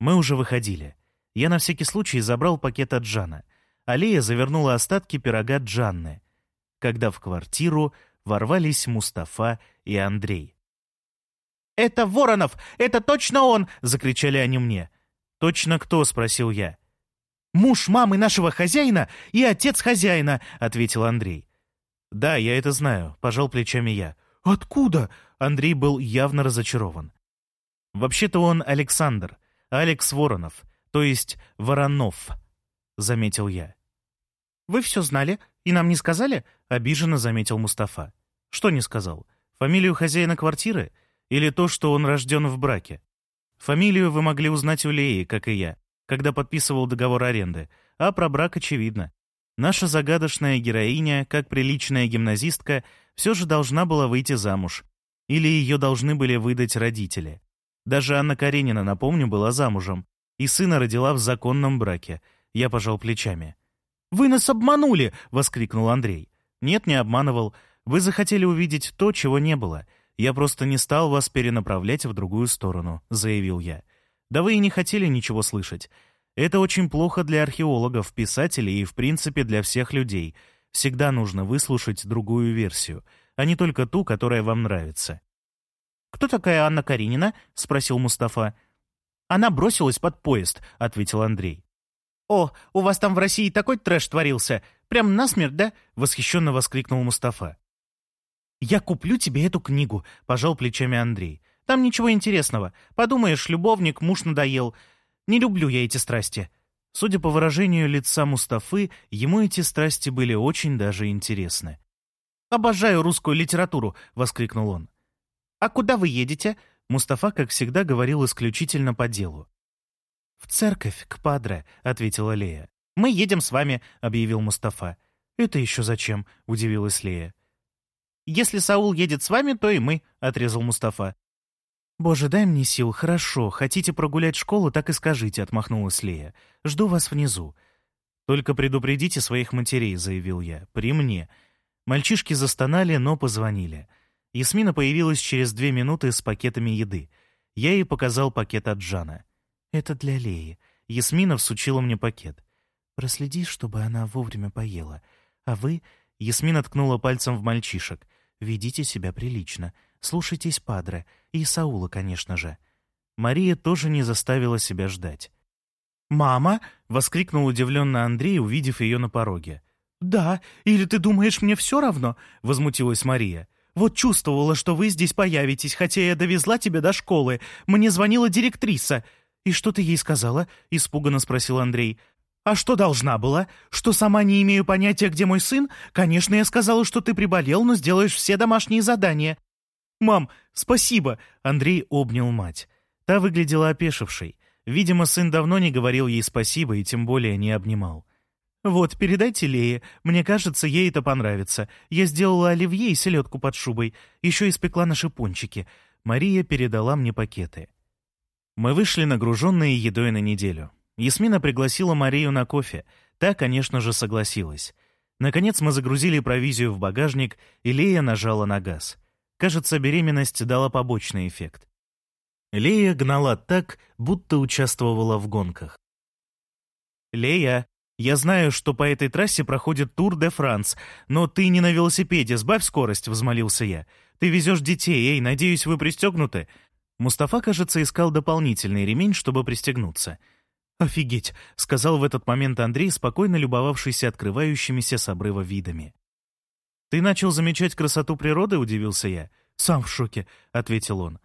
Мы уже выходили. Я на всякий случай забрал пакет от Джана. Алия завернула остатки пирога Джанны. Когда в квартиру ворвались Мустафа и Андрей. «Это Воронов! Это точно он!» — закричали они мне. «Точно кто?» — спросил я. «Муж мамы нашего хозяина и отец хозяина», — ответил Андрей. «Да, я это знаю», — пожал плечами я. «Откуда?» — Андрей был явно разочарован. «Вообще-то он Александр, Алекс Воронов, то есть Воронов», — заметил я. «Вы все знали и нам не сказали?» — обиженно заметил Мустафа. «Что не сказал? Фамилию хозяина квартиры? Или то, что он рожден в браке? Фамилию вы могли узнать у Леи, как и я, когда подписывал договор аренды, а про брак очевидно. Наша загадочная героиня, как приличная гимназистка, все же должна была выйти замуж. Или ее должны были выдать родители. Даже Анна Каренина, напомню, была замужем. И сына родила в законном браке. Я пожал плечами. «Вы нас обманули!» — воскликнул Андрей. «Нет, не обманывал. Вы захотели увидеть то, чего не было. Я просто не стал вас перенаправлять в другую сторону», — заявил я. «Да вы и не хотели ничего слышать. Это очень плохо для археологов, писателей и, в принципе, для всех людей. Всегда нужно выслушать другую версию, а не только ту, которая вам нравится. «Кто такая Анна Каренина?» — спросил Мустафа. «Она бросилась под поезд», — ответил Андрей. «О, у вас там в России такой трэш творился! Прям насмерть, да?» — восхищенно воскликнул Мустафа. «Я куплю тебе эту книгу», — пожал плечами Андрей. «Там ничего интересного. Подумаешь, любовник, муж надоел. Не люблю я эти страсти». Судя по выражению лица Мустафы, ему эти страсти были очень даже интересны. «Обожаю русскую литературу!» — воскликнул он. «А куда вы едете?» Мустафа, как всегда, говорил исключительно по делу. «В церковь, к падре», — ответила Лея. «Мы едем с вами», — объявил Мустафа. «Это еще зачем?» — удивилась Лея. «Если Саул едет с вами, то и мы», — отрезал Мустафа. «Боже, дай мне сил, хорошо. Хотите прогулять школу, так и скажите», — отмахнулась Лея. «Жду вас внизу». «Только предупредите своих матерей», — заявил я. «При мне». Мальчишки застонали, но позвонили. Ясмина появилась через две минуты с пакетами еды. Я ей показал пакет от Джана. «Это для Леи». Ясмина всучила мне пакет. «Проследи, чтобы она вовремя поела. А вы...» Ясмина ткнула пальцем в мальчишек. «Ведите себя прилично. Слушайтесь Падре. И Саула, конечно же». Мария тоже не заставила себя ждать. «Мама!» — воскликнул удивленно Андрей, увидев ее на пороге. «Да, или ты думаешь, мне все равно?» — возмутилась Мария. «Вот чувствовала, что вы здесь появитесь, хотя я довезла тебя до школы. Мне звонила директриса». «И что ты ей сказала?» — испуганно спросил Андрей. «А что должна была? Что сама не имею понятия, где мой сын? Конечно, я сказала, что ты приболел, но сделаешь все домашние задания». «Мам, спасибо!» — Андрей обнял мать. Та выглядела опешившей. Видимо, сын давно не говорил ей спасибо и тем более не обнимал. «Вот, передайте Лее. Мне кажется, ей это понравится. Я сделала оливье и селедку под шубой. Еще испекла наши пончики». Мария передала мне пакеты. Мы вышли нагруженные едой на неделю. Ясмина пригласила Марию на кофе. Та, конечно же, согласилась. Наконец мы загрузили провизию в багажник, и Лея нажала на газ. Кажется, беременность дала побочный эффект. Лея гнала так, будто участвовала в гонках. «Лея, я знаю, что по этой трассе проходит Тур де Франс, но ты не на велосипеде, сбавь скорость», — взмолился я. «Ты везешь детей, эй, надеюсь, вы пристегнуты?» Мустафа, кажется, искал дополнительный ремень, чтобы пристегнуться. «Офигеть», — сказал в этот момент Андрей, спокойно любовавшийся открывающимися с обрыва видами. «Ты начал замечать красоту природы?» — удивился я. «Сам в шоке», — ответил он.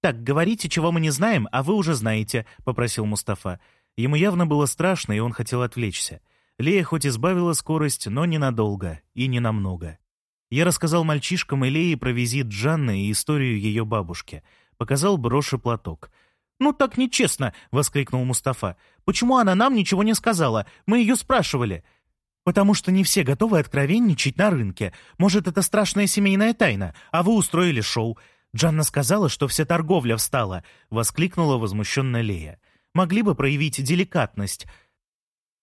«Так, говорите, чего мы не знаем, а вы уже знаете», — попросил Мустафа. Ему явно было страшно, и он хотел отвлечься. Лея хоть избавила скорость, но ненадолго и ненамного. Я рассказал мальчишкам и Лее про визит Джанны и историю ее бабушки. Показал брошь и платок. «Ну так нечестно!» — воскликнул Мустафа. «Почему она нам ничего не сказала? Мы ее спрашивали». «Потому что не все готовы откровенничать на рынке. Может, это страшная семейная тайна, а вы устроили шоу. Джанна сказала, что вся торговля встала», — воскликнула возмущенно Лея. «Могли бы проявить деликатность».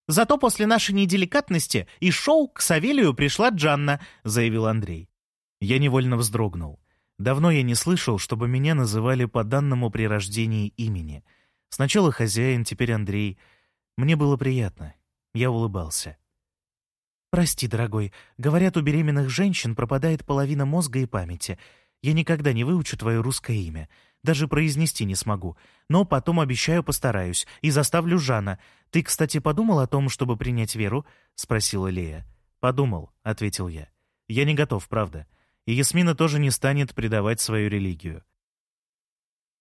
«Зато после нашей неделикатности и шоу к Савелию пришла Джанна», — заявил Андрей. Я невольно вздрогнул. Давно я не слышал, чтобы меня называли по данному при рождении имени. Сначала хозяин, теперь Андрей. Мне было приятно. Я улыбался. «Прости, дорогой. Говорят, у беременных женщин пропадает половина мозга и памяти. Я никогда не выучу твое русское имя. Даже произнести не смогу. Но потом обещаю постараюсь. И заставлю Жана. Ты, кстати, подумал о том, чтобы принять веру?» — спросила Лея. «Подумал», — ответил я. «Я не готов, правда. И Ясмина тоже не станет предавать свою религию».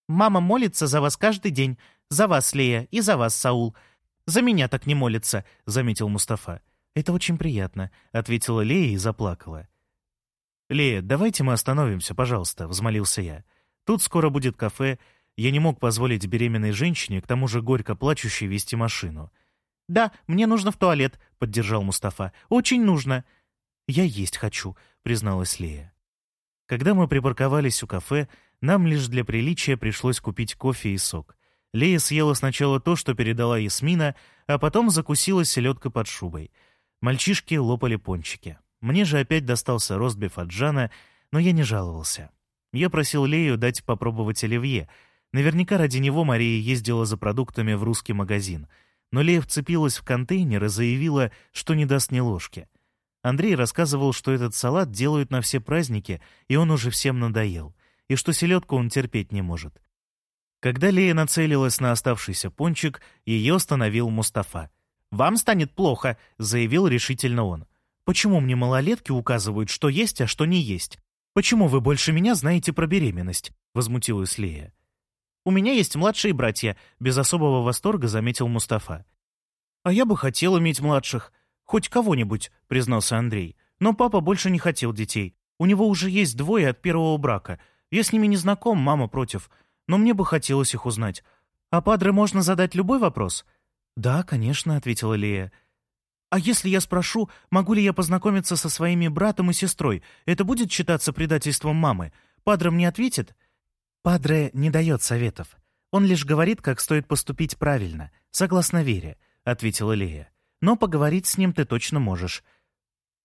«Мама молится за вас каждый день. За вас, Лея, и за вас, Саул. За меня так не молится», — заметил Мустафа. «Это очень приятно», — ответила Лея и заплакала. «Лея, давайте мы остановимся, пожалуйста», — взмолился я. «Тут скоро будет кафе. Я не мог позволить беременной женщине, к тому же горько плачущей, вести машину». «Да, мне нужно в туалет», — поддержал Мустафа. «Очень нужно». «Я есть хочу», — призналась Лея. Когда мы припарковались у кафе, нам лишь для приличия пришлось купить кофе и сок. Лея съела сначала то, что передала Ясмина, а потом закусила селедкой под шубой — Мальчишки лопали пончики. Мне же опять достался ростбиф от Джана, но я не жаловался. Я просил Лею дать попробовать оливье. Наверняка ради него Мария ездила за продуктами в русский магазин. Но Лея вцепилась в контейнер и заявила, что не даст ни ложки. Андрей рассказывал, что этот салат делают на все праздники, и он уже всем надоел, и что селедку он терпеть не может. Когда Лея нацелилась на оставшийся пончик, ее остановил Мустафа. «Вам станет плохо», — заявил решительно он. «Почему мне малолетки указывают, что есть, а что не есть? Почему вы больше меня знаете про беременность?» — возмутилась Лея. «У меня есть младшие братья», — без особого восторга заметил Мустафа. «А я бы хотел иметь младших. Хоть кого-нибудь», — признался Андрей. «Но папа больше не хотел детей. У него уже есть двое от первого брака. Я с ними не знаком, мама против. Но мне бы хотелось их узнать. А падре можно задать любой вопрос?» «Да, конечно», — ответила Лея. «А если я спрошу, могу ли я познакомиться со своими братом и сестрой, это будет считаться предательством мамы? Падре мне ответит?» «Падре не дает советов. Он лишь говорит, как стоит поступить правильно, согласно вере», — ответила Лея. «Но поговорить с ним ты точно можешь».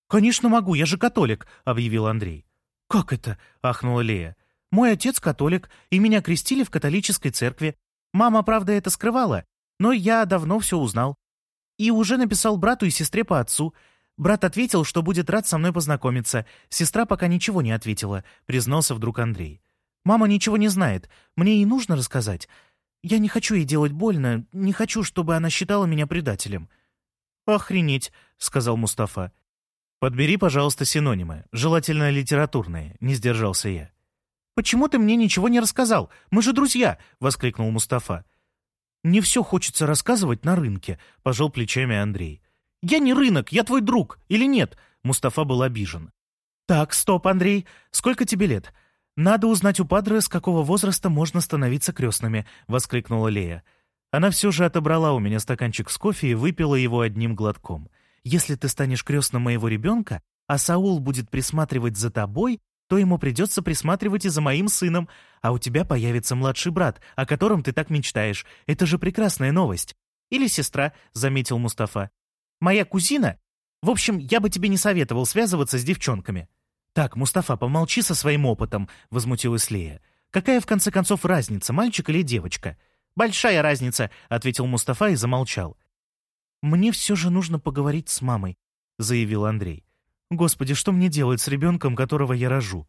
«Конечно могу, я же католик», — объявил Андрей. «Как это?» — ахнула Лея. «Мой отец католик, и меня крестили в католической церкви. Мама, правда, это скрывала, но я давно все узнал. И уже написал брату и сестре по отцу. Брат ответил, что будет рад со мной познакомиться. Сестра пока ничего не ответила, признался вдруг Андрей. Мама ничего не знает. Мне ей нужно рассказать. Я не хочу ей делать больно, не хочу, чтобы она считала меня предателем. «Охренеть», — сказал Мустафа. «Подбери, пожалуйста, синонимы, желательно литературные», — не сдержался я. «Почему ты мне ничего не рассказал? Мы же друзья!» — воскликнул Мустафа. «Не все хочется рассказывать на рынке», — пожал плечами Андрей. «Я не рынок, я твой друг, или нет?» Мустафа был обижен. «Так, стоп, Андрей. Сколько тебе лет? Надо узнать у Падре, с какого возраста можно становиться крестными», — воскликнула Лея. Она все же отобрала у меня стаканчик с кофе и выпила его одним глотком. «Если ты станешь крестным моего ребенка, а Саул будет присматривать за тобой, то ему придется присматривать и за моим сыном, а у тебя появится младший брат, о котором ты так мечтаешь. Это же прекрасная новость. Или сестра, — заметил Мустафа. Моя кузина? В общем, я бы тебе не советовал связываться с девчонками. Так, Мустафа, помолчи со своим опытом, — возмутилась Лея. Какая, в конце концов, разница, мальчик или девочка? Большая разница, — ответил Мустафа и замолчал. Мне все же нужно поговорить с мамой, — заявил Андрей. Господи, что мне делать с ребенком, которого я рожу?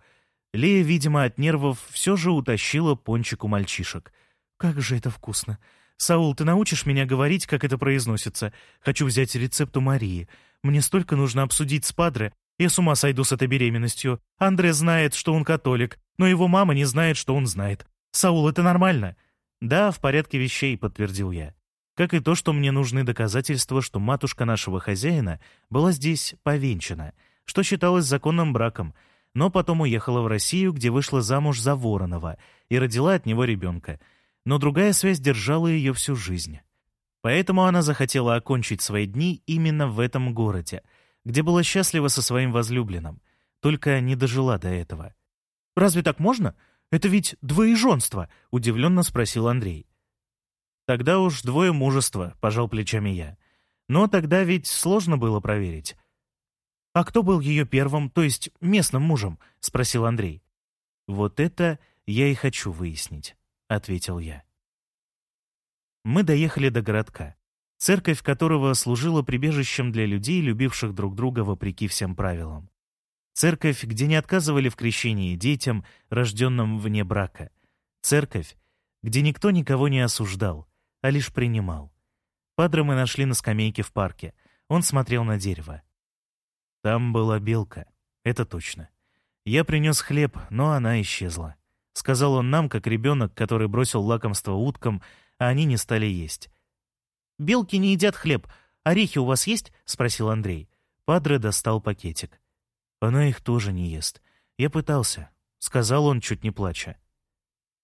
Лея, видимо, от нервов все же утащила пончик у мальчишек. Как же это вкусно. Саул, ты научишь меня говорить, как это произносится? Хочу взять рецепт у Марии. Мне столько нужно обсудить с Падре. Я с ума сойду с этой беременностью. Андре знает, что он католик, но его мама не знает, что он знает. Саул, это нормально? Да, в порядке вещей, подтвердил я. Как и то, что мне нужны доказательства, что матушка нашего хозяина была здесь повенчана — что считалось законным браком, но потом уехала в Россию, где вышла замуж за Воронова и родила от него ребенка. Но другая связь держала ее всю жизнь. Поэтому она захотела окончить свои дни именно в этом городе, где была счастлива со своим возлюбленным, только не дожила до этого. «Разве так можно? Это ведь двоеженство», — удивленно спросил Андрей. «Тогда уж двое мужества», — пожал плечами я. «Но тогда ведь сложно было проверить. «А кто был ее первым, то есть местным мужем?» — спросил Андрей. «Вот это я и хочу выяснить», — ответил я. Мы доехали до городка, церковь которого служила прибежищем для людей, любивших друг друга вопреки всем правилам. Церковь, где не отказывали в крещении детям, рожденным вне брака. Церковь, где никто никого не осуждал, а лишь принимал. Падре мы нашли на скамейке в парке. Он смотрел на дерево. Там была белка, это точно. Я принес хлеб, но она исчезла. Сказал он нам, как ребенок, который бросил лакомство уткам, а они не стали есть. «Белки не едят хлеб. Орехи у вас есть?» — спросил Андрей. Падре достал пакетик. Она их тоже не ест. Я пытался. Сказал он, чуть не плача.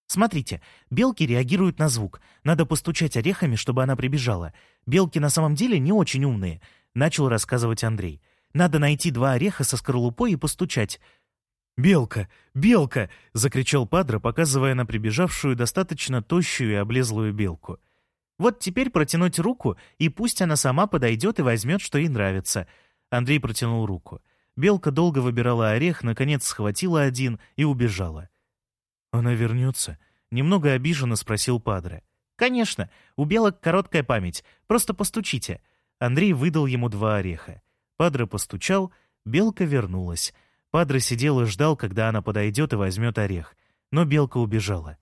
Смотрите, белки реагируют на звук. Надо постучать орехами, чтобы она прибежала. Белки на самом деле не очень умные, начал рассказывать Андрей. Надо найти два ореха со скорлупой и постучать. «Белка! Белка!» — закричал Падре, показывая на прибежавшую достаточно тощую и облезлую белку. «Вот теперь протянуть руку, и пусть она сама подойдет и возьмет, что ей нравится». Андрей протянул руку. Белка долго выбирала орех, наконец схватила один и убежала. «Она вернется?» — немного обиженно спросил Падре. «Конечно, у белок короткая память. Просто постучите». Андрей выдал ему два ореха. Падре постучал, белка вернулась. Падре сидел и ждал, когда она подойдет и возьмет орех. Но белка убежала.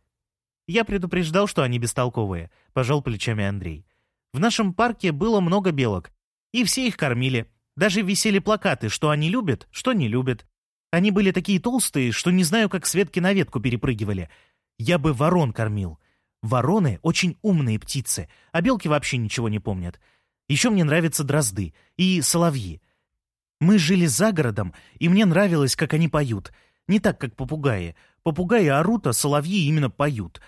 «Я предупреждал, что они бестолковые», — пожал плечами Андрей. «В нашем парке было много белок, и все их кормили. Даже висели плакаты, что они любят, что не любят. Они были такие толстые, что не знаю, как с ветки на ветку перепрыгивали. Я бы ворон кормил. Вороны — очень умные птицы, а белки вообще ничего не помнят. Еще мне нравятся дрозды и соловьи. Мы жили за городом, и мне нравилось, как они поют. Не так, как попугаи. Попугаи орут, а соловьи именно поют.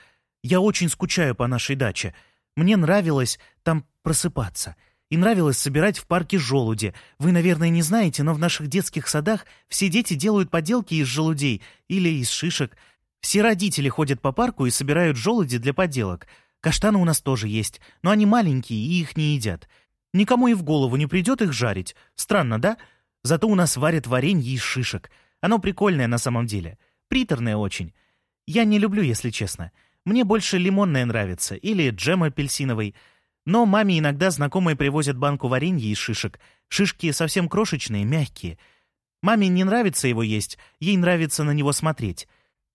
Я очень скучаю по нашей даче. Мне нравилось там просыпаться — и нравилось собирать в парке желуди. Вы, наверное, не знаете, но в наших детских садах все дети делают поделки из желудей или из шишек. Все родители ходят по парку и собирают желуди для поделок. Каштаны у нас тоже есть, но они маленькие и их не едят. Никому и в голову не придет их жарить. Странно, да? Зато у нас варят варенье из шишек. Оно прикольное на самом деле. Приторное очень. Я не люблю, если честно. Мне больше лимонное нравится или джем апельсиновый — но маме иногда знакомые привозят банку варенья из шишек. Шишки совсем крошечные, мягкие. Маме не нравится его есть, ей нравится на него смотреть.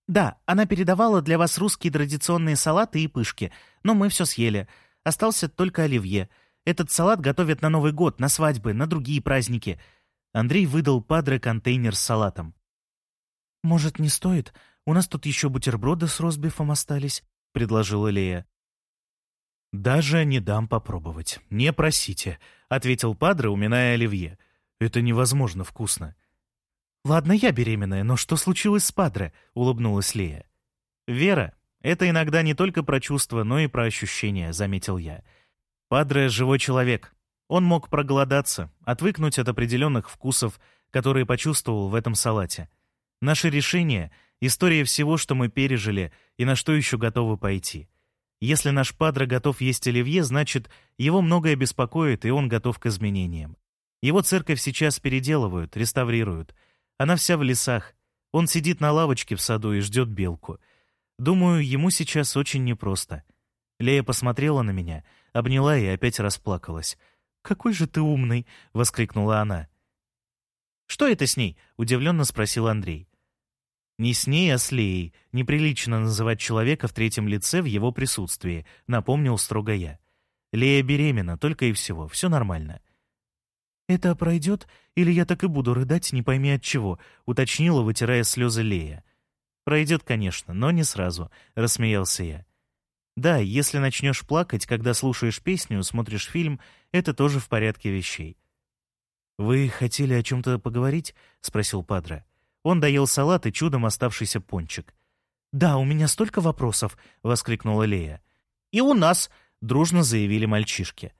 Да, она передавала для вас русские традиционные салаты и пышки, но мы все съели. Остался только оливье. Этот салат готовят на Новый год, на свадьбы, на другие праздники. Андрей выдал Падре контейнер с салатом. «Может, не стоит? У нас тут еще бутерброды с ростбифом остались», — предложила Лея. «Даже не дам попробовать. Не просите», — ответил Падре, уминая оливье. «Это невозможно вкусно». «Ладно, я беременная, но что случилось с Падре?» — улыбнулась Лея. «Вера, это иногда не только про чувства, но и про ощущения», — заметил я. «Падре — живой человек. Он мог проголодаться, отвыкнуть от определенных вкусов, которые почувствовал в этом салате. Наше решение — история всего, что мы пережили и на что еще готовы пойти». Если наш падре готов есть оливье, значит, его многое беспокоит, и он готов к изменениям. Его церковь сейчас переделывают, реставрируют. Она вся в лесах. Он сидит на лавочке в саду и ждет белку. Думаю, ему сейчас очень непросто. Лея посмотрела на меня, обняла и опять расплакалась. «Какой же ты умный!» — воскликнула она. «Что это с ней?» — удивленно спросил Андрей. Не с ней, а с Леей. Неприлично называть человека в третьем лице в его присутствии, напомнил строго я. Лея беременна, только и всего. Все нормально. «Это пройдет, или я так и буду рыдать, не пойми от чего», — уточнила, вытирая слезы Лея. «Пройдет, конечно, но не сразу», — рассмеялся я. «Да, если начнешь плакать, когда слушаешь песню, смотришь фильм, это тоже в порядке вещей». «Вы хотели о чем-то поговорить?» — спросил Падре. Он доел салат и чудом оставшийся пончик. «Да, у меня столько вопросов!» — воскликнула Лея. «И у нас!» — дружно заявили мальчишки.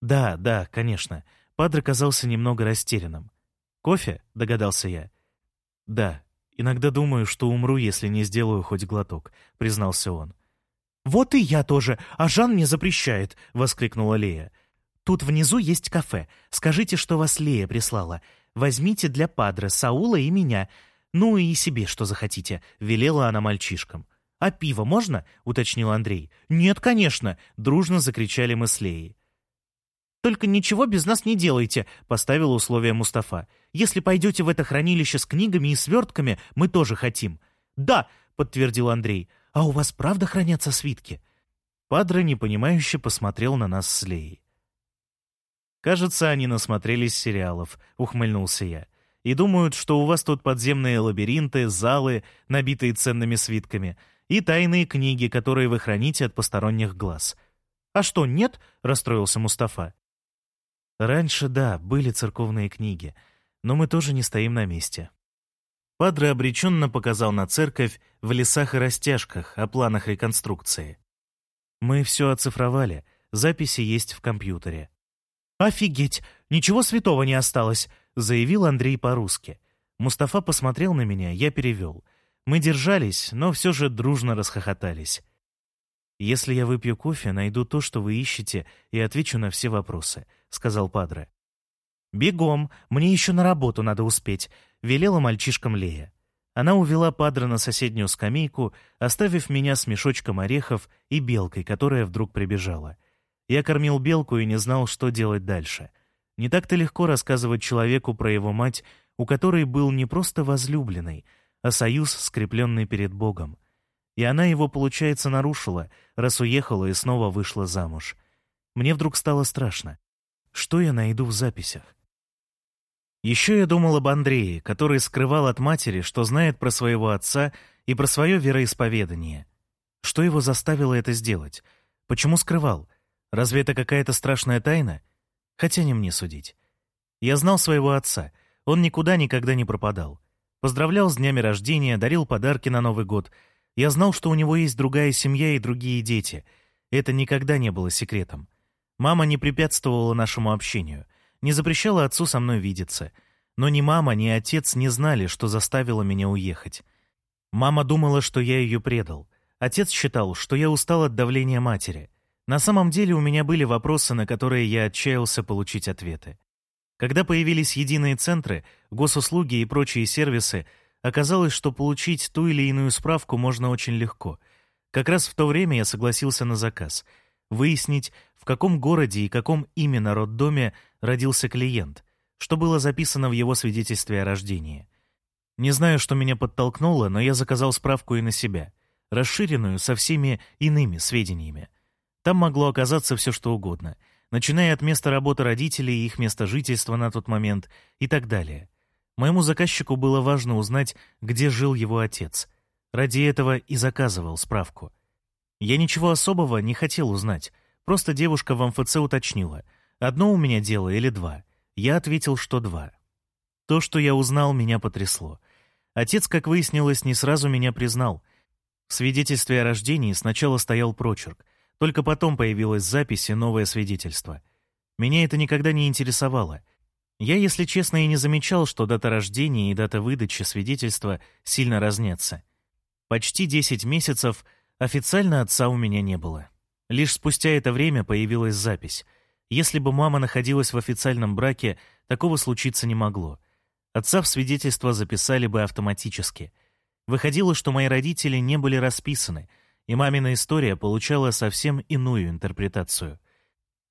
«Да, да, конечно». Падре казался немного растерянным. «Кофе?» — догадался я. «Да, иногда думаю, что умру, если не сделаю хоть глоток», — признался он. «Вот и я тоже, а Жан мне запрещает!» — воскликнула Лея. «Тут внизу есть кафе. Скажите, что вас Лея прислала. Возьмите для Падре, Саула и меня. Ну и себе, что захотите», — велела она мальчишкам. «А пиво можно?» — уточнил Андрей. «Нет, конечно!» — дружно закричали мы с Леей. «Только ничего без нас не делайте», — поставила условие Мустафа. «Если пойдете в это хранилище с книгами и свертками, мы тоже хотим». «Да», — подтвердил Андрей. «А у вас правда хранятся свитки?» Падре непонимающе посмотрел на нас с Леей. «Кажется, они насмотрелись сериалов», — ухмыльнулся я. «И думают, что у вас тут подземные лабиринты, залы, набитые ценными свитками, и тайные книги, которые вы храните от посторонних глаз». «А что, нет?» — расстроился Мустафа. «Раньше, да, были церковные книги, но мы тоже не стоим на месте». Падре обреченно показал на церковь в лесах и растяжках о планах реконструкции. «Мы все оцифровали, записи есть в компьютере. «Офигеть! Ничего святого не осталось!» — заявил Андрей по-русски. Мустафа посмотрел на меня, я перевел. Мы держались, но все же дружно расхохотались. «Если я выпью кофе, найду то, что вы ищете, и отвечу на все вопросы», — сказал Падре. «Бегом! Мне еще на работу надо успеть», — велела мальчишкам Лея. Она увела Падре на соседнюю скамейку, оставив меня с мешочком орехов и белкой, которая вдруг прибежала — я кормил белку и не знал, что делать дальше. Не так-то легко рассказывать человеку про его мать, у которой был не просто возлюбленный, а союз, скрепленный перед Богом. И она его, получается, нарушила, раз уехала и снова вышла замуж. Мне вдруг стало страшно. Что я найду в записях? Еще я думал об Андрее, который скрывал от матери, что знает про своего отца и про свое вероисповедание. Что его заставило это сделать? Почему скрывал? Разве это какая-то страшная тайна? Хотя не мне судить. Я знал своего отца. Он никуда никогда не пропадал. Поздравлял с днями рождения, дарил подарки на Новый год. Я знал, что у него есть другая семья и другие дети. Это никогда не было секретом. Мама не препятствовала нашему общению, не запрещала отцу со мной видеться. Но ни мама, ни отец не знали, что заставило меня уехать. Мама думала, что я ее предал. Отец считал, что я устал от давления матери — на самом деле у меня были вопросы, на которые я отчаялся получить ответы. Когда появились единые центры, госуслуги и прочие сервисы, оказалось, что получить ту или иную справку можно очень легко. Как раз в то время я согласился на заказ — выяснить, в каком городе и каком именно роддоме родился клиент, что было записано в его свидетельстве о рождении. Не знаю, что меня подтолкнуло, но я заказал справку и на себя, расширенную со всеми иными сведениями — там могло оказаться все что угодно, начиная от места работы родителей и их места жительства на тот момент и так далее. Моему заказчику было важно узнать, где жил его отец. Ради этого и заказывал справку. Я ничего особого не хотел узнать, просто девушка в МФЦ уточнила, одно у меня дело или два. Я ответил, что два. То, что я узнал, меня потрясло. Отец, как выяснилось, не сразу меня признал. В свидетельстве о рождении сначала стоял прочерк, только потом появилась запись и новое свидетельство. Меня это никогда не интересовало. Я, если честно, и не замечал, что дата рождения и дата выдачи свидетельства сильно разнятся. Почти 10 месяцев официально отца у меня не было. Лишь спустя это время появилась запись. Если бы мама находилась в официальном браке, такого случиться не могло. Отца в свидетельство записали бы автоматически. Выходило, что мои родители не были расписаны — и мамина история получала совсем иную интерпретацию.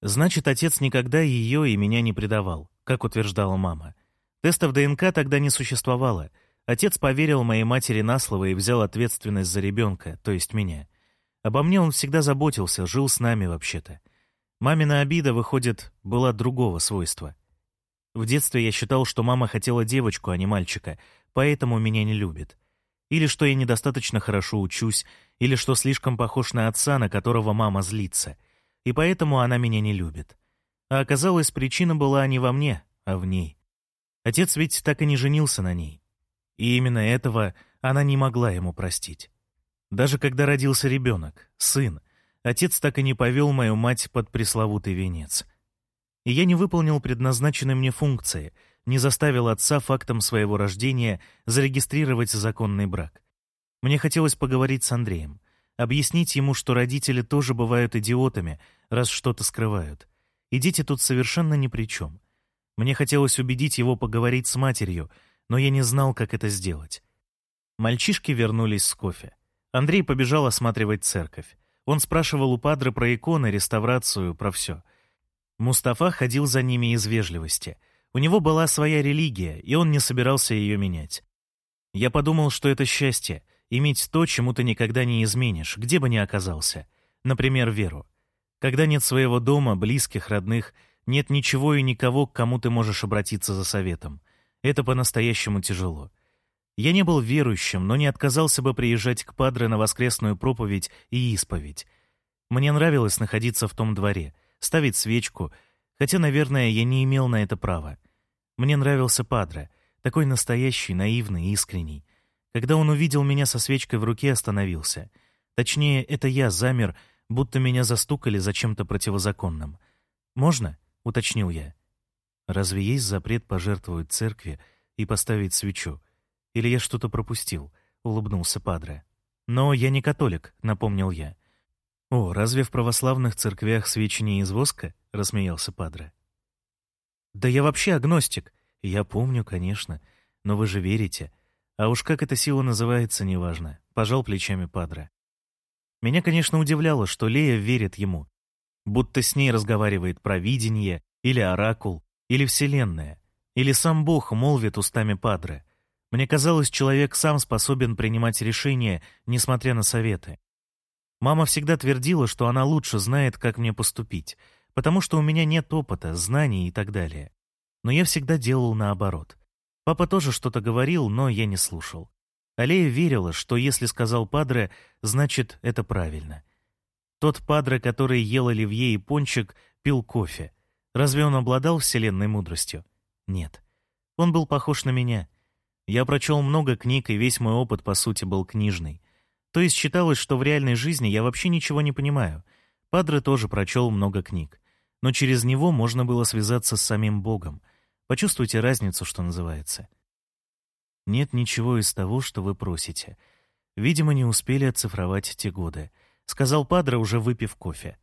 Значит, отец никогда ее и меня не предавал, как утверждала мама. Тестов ДНК тогда не существовало. Отец поверил моей матери на слово и взял ответственность за ребенка, то есть меня. Обо мне он всегда заботился, жил с нами вообще-то. Мамина обида, выходит, была другого свойства. В детстве я считал, что мама хотела девочку, а не мальчика, поэтому меня не любит. Или что я недостаточно хорошо учусь, или что слишком похож на отца, на которого мама злится, и поэтому она меня не любит. А оказалось, причина была не во мне, а в ней. Отец ведь так и не женился на ней. И именно этого она не могла ему простить. Даже когда родился ребенок, сын, отец так и не повел мою мать под пресловутый венец. И я не выполнил предназначенной мне функции, не заставил отца фактом своего рождения зарегистрировать законный брак. Мне хотелось поговорить с Андреем, объяснить ему, что родители тоже бывают идиотами, раз что-то скрывают. И дети тут совершенно ни при чем. Мне хотелось убедить его поговорить с матерью, но я не знал, как это сделать. Мальчишки вернулись с кофе. Андрей побежал осматривать церковь. Он спрашивал у падры про иконы, реставрацию, про все. Мустафа ходил за ними из вежливости. У него была своя религия, и он не собирался ее менять. Я подумал, что это счастье — иметь то, чему ты никогда не изменишь, где бы ни оказался. Например, веру. Когда нет своего дома, близких, родных, нет ничего и никого, к кому ты можешь обратиться за советом. Это по-настоящему тяжело. Я не был верующим, но не отказался бы приезжать к Падре на воскресную проповедь и исповедь. Мне нравилось находиться в том дворе, ставить свечку, хотя, наверное, я не имел на это права. Мне нравился Падре, такой настоящий, наивный, искренний. Когда он увидел меня со свечкой в руке, остановился. Точнее, это я замер, будто меня застукали за чем-то противозаконным. «Можно?» — уточнил я. «Разве есть запрет пожертвовать церкви и поставить свечу?» Или я что-то пропустил?» — улыбнулся Падре. «Но я не католик», — напомнил я. «О, разве в православных церквях свечи не из воска?» — рассмеялся Падре. «Да я вообще агностик. Я помню, конечно. Но вы же верите. А уж как эта сила называется, неважно», — пожал плечами Падре. Меня, конечно, удивляло, что Лея верит ему. Будто с ней разговаривает провидение, или оракул, или Вселенная, или сам Бог молвит устами Падре. Мне казалось, человек сам способен принимать решения, несмотря на советы. Мама всегда твердила, что она лучше знает, как мне поступить, потому что у меня нет опыта, знаний и так далее. Но я всегда делал наоборот. Папа тоже что-то говорил, но я не слушал. Алея верила, что если сказал Падре, значит, это правильно. Тот Падре, который ел оливье и пончик, пил кофе. Разве он обладал вселенной мудростью? Нет. Он был похож на меня — я прочел много книг, и весь мой опыт, по сути, был книжный. То есть считалось, что в реальной жизни я вообще ничего не понимаю. Падре тоже прочел много книг. Но через него можно было связаться с самим Богом. Почувствуйте разницу, что называется. Нет ничего из того, что вы просите. Видимо, не успели оцифровать те годы, сказал Падре, уже выпив кофе.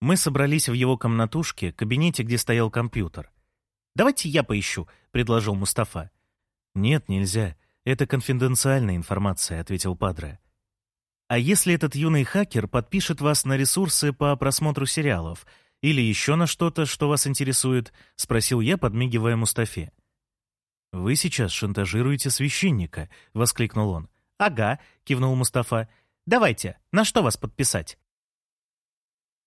Мы собрались в его комнатушке, кабинете, где стоял компьютер. «Давайте я поищу», — предложил Мустафа. «Нет, нельзя. Это конфиденциальная информация», — ответил Падре. «А если этот юный хакер подпишет вас на ресурсы по просмотру сериалов или еще на что-то, что вас интересует?» — спросил я, подмигивая Мустафе. «Вы сейчас шантажируете священника», — воскликнул он. «Ага», — кивнул Мустафа. «Давайте, на что вас подписать?»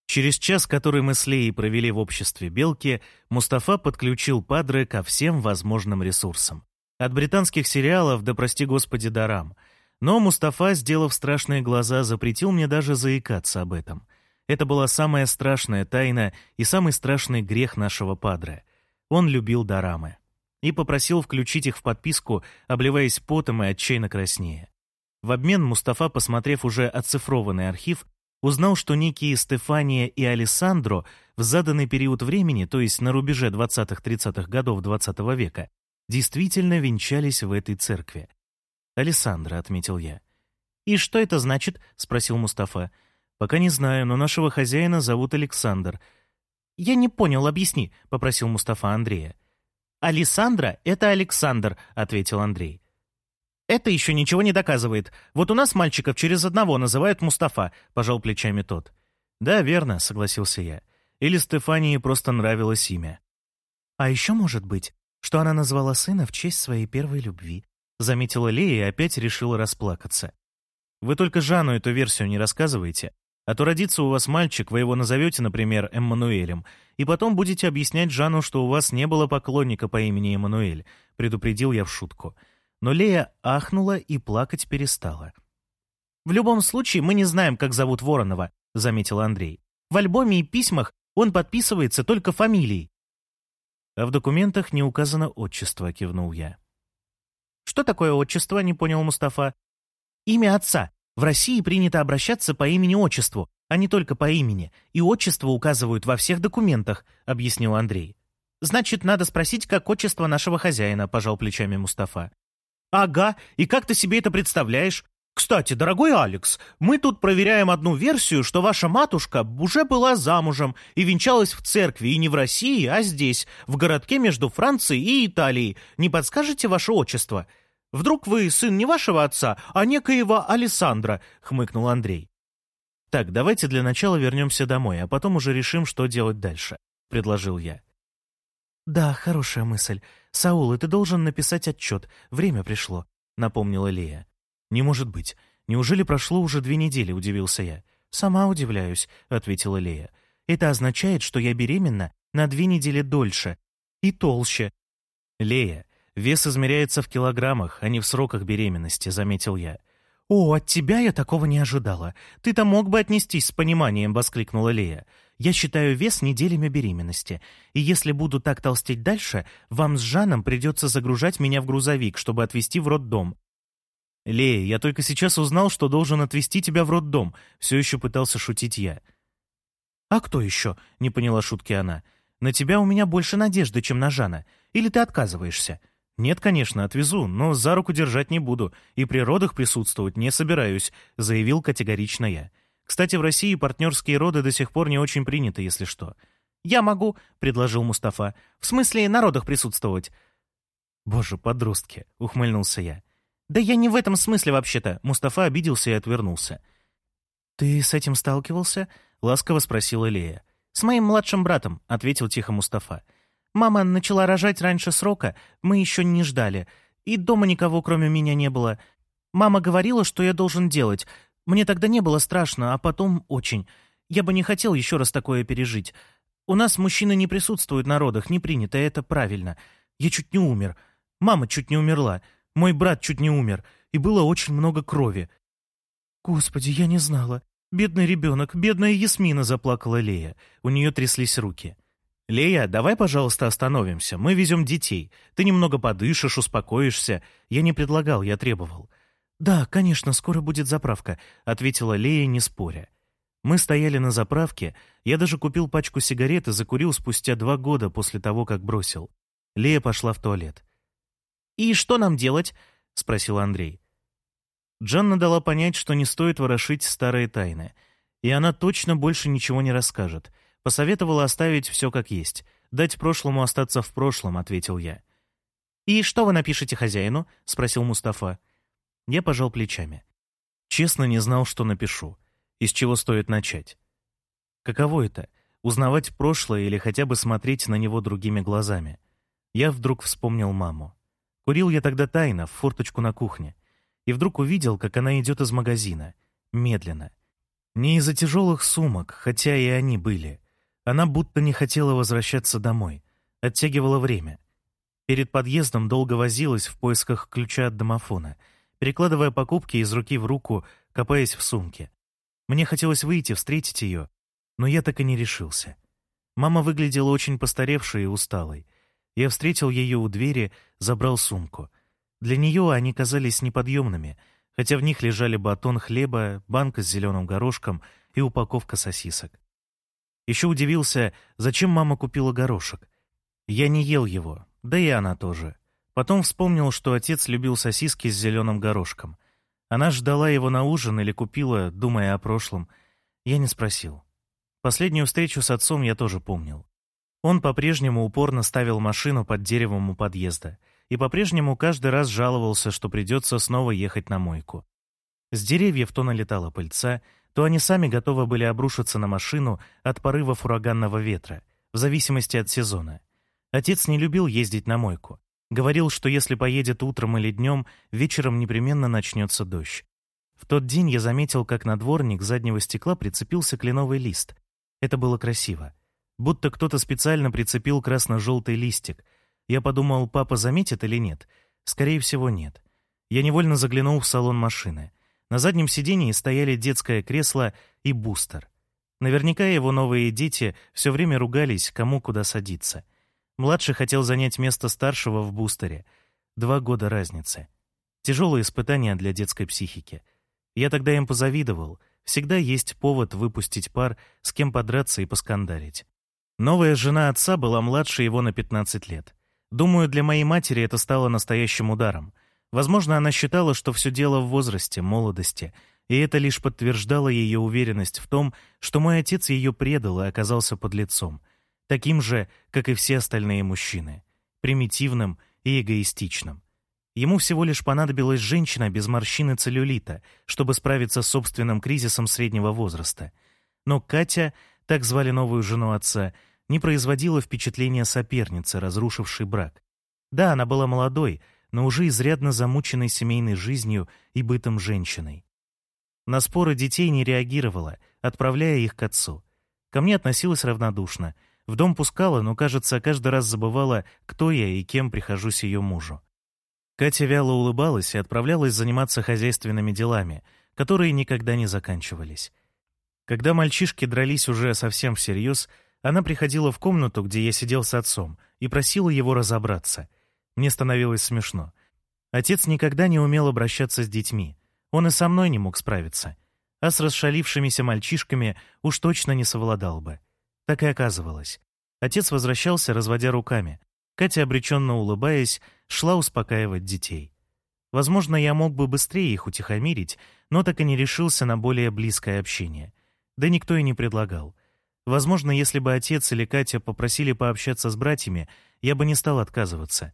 Через час, который мы с Леей провели в обществе Белки, Мустафа подключил Падре ко всем возможным ресурсам. От британских сериалов до, прости господи, дарам. Но Мустафа, сделав страшные глаза, запретил мне даже заикаться об этом. Это была самая страшная тайна и самый страшный грех нашего падре. Он любил дорамы. И попросил включить их в подписку, обливаясь потом и отчаянно краснее. В обмен Мустафа, посмотрев уже оцифрованный архив, узнал, что некие Стефания и Алессандро в заданный период времени, то есть на рубеже 20-30-х годов XX -го века, действительно венчались в этой церкви. «Алессандра», — отметил я. «И что это значит?» — спросил Мустафа. «Пока не знаю, но нашего хозяина зовут Александр». «Я не понял, объясни», — попросил Мустафа Андрея. «Александра — это Александр», — ответил Андрей. «Это еще ничего не доказывает. Вот у нас мальчиков через одного называют Мустафа», — пожал плечами тот. «Да, верно», — согласился я. Или Стефании просто нравилось имя. «А еще, может быть, что она назвала сына в честь своей первой любви. Заметила Лея и опять решила расплакаться. «Вы только Жанну эту версию не рассказывайте, а то родится у вас мальчик, вы его назовете, например, Эммануэлем, и потом будете объяснять Жанну, что у вас не было поклонника по имени Эммануэль», предупредил я в шутку. Но Лея ахнула и плакать перестала. «В любом случае, мы не знаем, как зовут Воронова», — заметил Андрей. «В альбоме и письмах он подписывается только фамилией. «А в документах не указано отчество», — кивнул я. «Что такое отчество?» — не понял Мустафа. «Имя отца. В России принято обращаться по имени-отчеству, а не только по имени, и отчество указывают во всех документах», — объяснил Андрей. «Значит, надо спросить, как отчество нашего хозяина», — пожал плечами Мустафа. «Ага, и как ты себе это представляешь? Кстати, дорогой Алекс, мы тут проверяем одну версию, что ваша матушка уже была замужем и венчалась в церкви, и не в России, а здесь, в городке между Францией и Италией. Не подскажете ваше отчество? «Вдруг вы сын не вашего отца, а некоего Александра?» — хмыкнул Андрей. «Так, давайте для начала вернемся домой, а потом уже решим, что делать дальше», — предложил я. «Да, хорошая мысль. Саул, ты должен написать отчет. Время пришло», — напомнила Лея. «Не может быть. Неужели прошло уже две недели?» — удивился я. «Сама удивляюсь», — ответила Лея. «Это означает, что я беременна на две недели дольше и толще». «Лея, вес измеряется в килограммах, а не в сроках беременности», — заметил я. «О, от тебя я такого не ожидала. Ты-то мог бы отнестись с пониманием», — воскликнула Лея. «Я считаю вес неделями беременности. И если буду так толстеть дальше, вам с Жаном придется загружать меня в грузовик, чтобы отвезти в роддом». «Лея, я только сейчас узнал, что должен отвезти тебя в роддом», — все еще пытался шутить я. «А кто еще?» — не поняла шутки она. «На тебя у меня больше надежды, чем на Жана. Или ты отказываешься?» «Нет, конечно, отвезу, но за руку держать не буду и при родах присутствовать не собираюсь», — заявил категорично я. «Кстати, в России партнерские роды до сих пор не очень приняты, если что». «Я могу», — предложил Мустафа. «В смысле, на родах присутствовать». «Боже, подростки», — ухмыльнулся я. «Да я не в этом смысле вообще-то», — Мустафа обиделся и отвернулся. «Ты с этим сталкивался?» — ласково спросила Лея. «С моим младшим братом», — ответил тихо Мустафа. Мама начала рожать раньше срока, мы еще не ждали. И дома никого, кроме меня, не было. Мама говорила, что я должен делать. Мне тогда не было страшно, а потом очень. Я бы не хотел еще раз такое пережить. У нас мужчины не присутствуют на родах, не принято, это правильно. Я чуть не умер. Мама чуть не умерла. Мой брат чуть не умер. И было очень много крови. Господи, я не знала. Бедный ребенок, бедная Ясмина, заплакала Лея. У нее тряслись руки. «Лея, давай, пожалуйста, остановимся. Мы везем детей. Ты немного подышишь, успокоишься. Я не предлагал, я требовал». «Да, конечно, скоро будет заправка», — ответила Лея, не споря. Мы стояли на заправке. Я даже купил пачку сигарет и закурил спустя два года после того, как бросил. Лея пошла в туалет. «И что нам делать?» — спросил Андрей. Джанна дала понять, что не стоит ворошить старые тайны. И она точно больше ничего не расскажет — Посоветовала оставить все как есть. «Дать прошлому остаться в прошлом», — ответил я. «И что вы напишете хозяину?» — спросил Мустафа. Я пожал плечами. Честно не знал, что напишу. Из чего стоит начать. Каково это — узнавать прошлое или хотя бы смотреть на него другими глазами? Я вдруг вспомнил маму. Курил я тогда тайно, в форточку на кухне. И вдруг увидел, как она идет из магазина. Медленно. Не из-за тяжелых сумок, хотя и они были — она будто не хотела возвращаться домой, оттягивала время. Перед подъездом долго возилась в поисках ключа от домофона, перекладывая покупки из руки в руку, копаясь в сумке. Мне хотелось выйти, встретить ее, но я так и не решился. Мама выглядела очень постаревшей и усталой. Я встретил ее у двери, забрал сумку. Для нее они казались неподъемными, хотя в них лежали батон хлеба, банка с зеленым горошком и упаковка сосисок. Еще удивился, зачем мама купила горошек. Я не ел его, да и она тоже. Потом вспомнил, что отец любил сосиски с зеленым горошком. Она ждала его на ужин или купила, думая о прошлом. Я не спросил. Последнюю встречу с отцом я тоже помнил. Он по-прежнему упорно ставил машину под деревом у подъезда и по-прежнему каждый раз жаловался, что придется снова ехать на мойку. С деревьев то налетала пыльца, то они сами готовы были обрушиться на машину от порывов ураганного ветра, в зависимости от сезона. Отец не любил ездить на мойку. Говорил, что если поедет утром или днем, вечером непременно начнется дождь. В тот день я заметил, как на дворник заднего стекла прицепился кленовый лист. Это было красиво. Будто кто-то специально прицепил красно-желтый листик. Я подумал, папа заметит или нет. Скорее всего, нет. Я невольно заглянул в салон машины. На заднем сидении стояли детское кресло и бустер. Наверняка его новые дети все время ругались, кому куда садиться. Младший хотел занять место старшего в бустере. Два года разницы. Тяжелые испытания для детской психики. Я тогда им позавидовал. Всегда есть повод выпустить пар, с кем подраться и поскандалить. Новая жена отца была младше его на 15 лет. Думаю, для моей матери это стало настоящим ударом. Возможно, она считала, что все дело в возрасте, молодости, и это лишь подтверждало ее уверенность в том, что мой отец ее предал и оказался под лицом, таким же, как и все остальные мужчины, примитивным и эгоистичным. Ему всего лишь понадобилась женщина без морщины целлюлита, чтобы справиться с собственным кризисом среднего возраста. Но Катя, так звали новую жену отца, не производила впечатления соперницы, разрушившей брак. Да, она была молодой, но уже изрядно замученной семейной жизнью и бытом женщиной. На споры детей не реагировала, отправляя их к отцу. Ко мне относилась равнодушно. В дом пускала, но, кажется, каждый раз забывала, кто я и кем прихожусь ее мужу. Катя вяло улыбалась и отправлялась заниматься хозяйственными делами, которые никогда не заканчивались. Когда мальчишки дрались уже совсем всерьез, она приходила в комнату, где я сидел с отцом, и просила его разобраться. Мне становилось смешно. Отец никогда не умел обращаться с детьми. Он и со мной не мог справиться. А с расшалившимися мальчишками уж точно не совладал бы. Так и оказывалось. Отец возвращался, разводя руками. Катя, обреченно улыбаясь, шла успокаивать детей. Возможно, я мог бы быстрее их утихомирить, но так и не решился на более близкое общение. Да никто и не предлагал. Возможно, если бы отец или Катя попросили пообщаться с братьями, я бы не стал отказываться.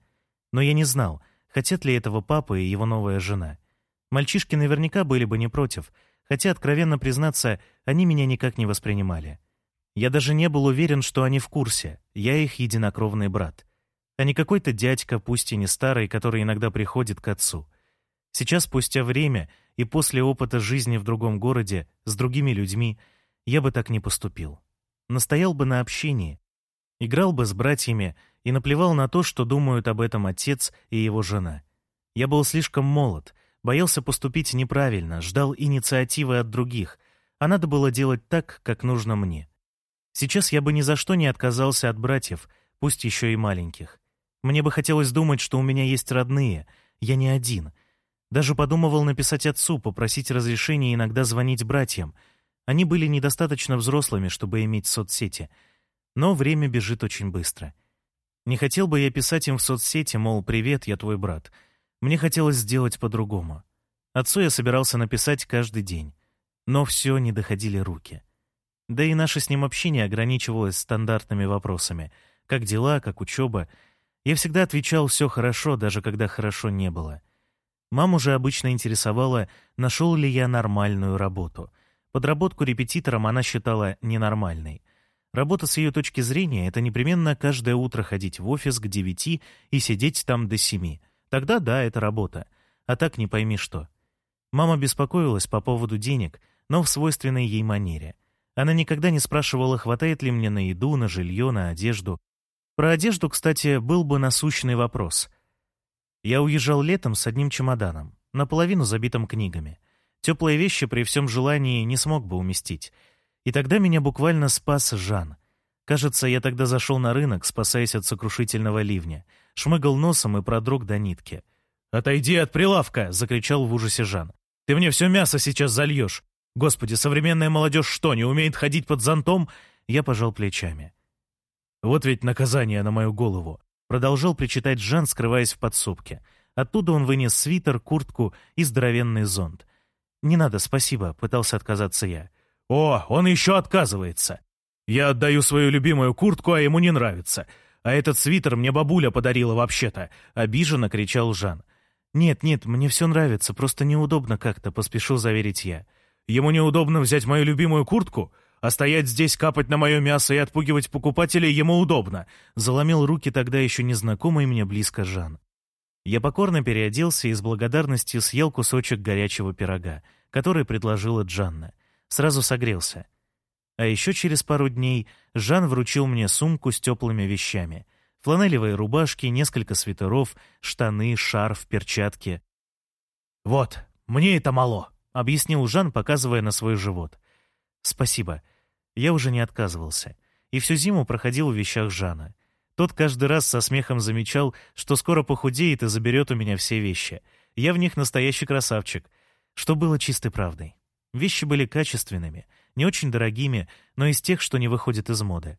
Но я не знал, хотят ли этого папа и его новая жена. Мальчишки наверняка были бы не против, хотя, откровенно признаться, они меня никак не воспринимали. Я даже не был уверен, что они в курсе, я их единокровный брат а не какой-то дядька, пусть и не старый, который иногда приходит к отцу. Сейчас, спустя время и после опыта жизни в другом городе, с другими людьми, я бы так не поступил. Настоял бы на общении, играл бы с братьями и наплевал на то, что думают об этом отец и его жена. Я был слишком молод, боялся поступить неправильно, ждал инициативы от других, а надо было делать так, как нужно мне. Сейчас я бы ни за что не отказался от братьев, пусть еще и маленьких. Мне бы хотелось думать, что у меня есть родные, я не один. Даже подумывал написать отцу, попросить разрешения иногда звонить братьям. Они были недостаточно взрослыми, чтобы иметь соцсети. Но время бежит очень быстро. Не хотел бы я писать им в соцсети, мол, «Привет, я твой брат». Мне хотелось сделать по-другому. Отцу я собирался написать каждый день. Но все не доходили руки. Да и наше с ним общение ограничивалось стандартными вопросами. Как дела, как учеба — я всегда отвечал «все хорошо», даже когда хорошо не было. Маму же обычно интересовало, нашел ли я нормальную работу. Подработку репетитором она считала ненормальной. Работа с ее точки зрения — это непременно каждое утро ходить в офис к девяти и сидеть там до семи. Тогда да, это работа. А так не пойми что. Мама беспокоилась по поводу денег, но в свойственной ей манере. Она никогда не спрашивала, хватает ли мне на еду, на жилье, на одежду. Про одежду, кстати, был бы насущный вопрос. Я уезжал летом с одним чемоданом, наполовину забитым книгами. Теплые вещи при всем желании не смог бы уместить. И тогда меня буквально спас Жан. Кажется, я тогда зашел на рынок, спасаясь от сокрушительного ливня. Шмыгал носом и продрог до нитки. «Отойди от прилавка!» — закричал в ужасе Жан. «Ты мне все мясо сейчас зальешь! Господи, современная молодежь что, не умеет ходить под зонтом?» Я пожал плечами. Вот ведь наказание на мою голову. Продолжал причитать Жан, скрываясь в подсобке. Оттуда он вынес свитер, куртку и здоровенный зонт. «Не надо, спасибо», — пытался отказаться я. «О, он еще отказывается. Я отдаю свою любимую куртку, а ему не нравится. А этот свитер мне бабуля подарила вообще-то», — обиженно кричал Жан. «Нет, нет, мне все нравится, просто неудобно как-то», — поспешил заверить я. «Ему неудобно взять мою любимую куртку? А стоять здесь, капать на мое мясо и отпугивать покупателей ему удобно. Заломил руки тогда еще незнакомый мне близко Жан. Я покорно переоделся и с благодарностью съел кусочек горячего пирога, который предложила Джанна. Сразу согрелся. А еще через пару дней Жан вручил мне сумку с теплыми вещами. Фланелевые рубашки, несколько свитеров, штаны, шарф, перчатки. «Вот, мне это мало», — объяснил Жан, показывая на свой живот. «Спасибо. Я уже не отказывался. И всю зиму проходил в вещах Жана. Тот каждый раз со смехом замечал, что скоро похудеет и заберет у меня все вещи. Я в них настоящий красавчик. Что было чистой правдой. Вещи были качественными, не очень дорогими, но из тех, что не выходят из моды.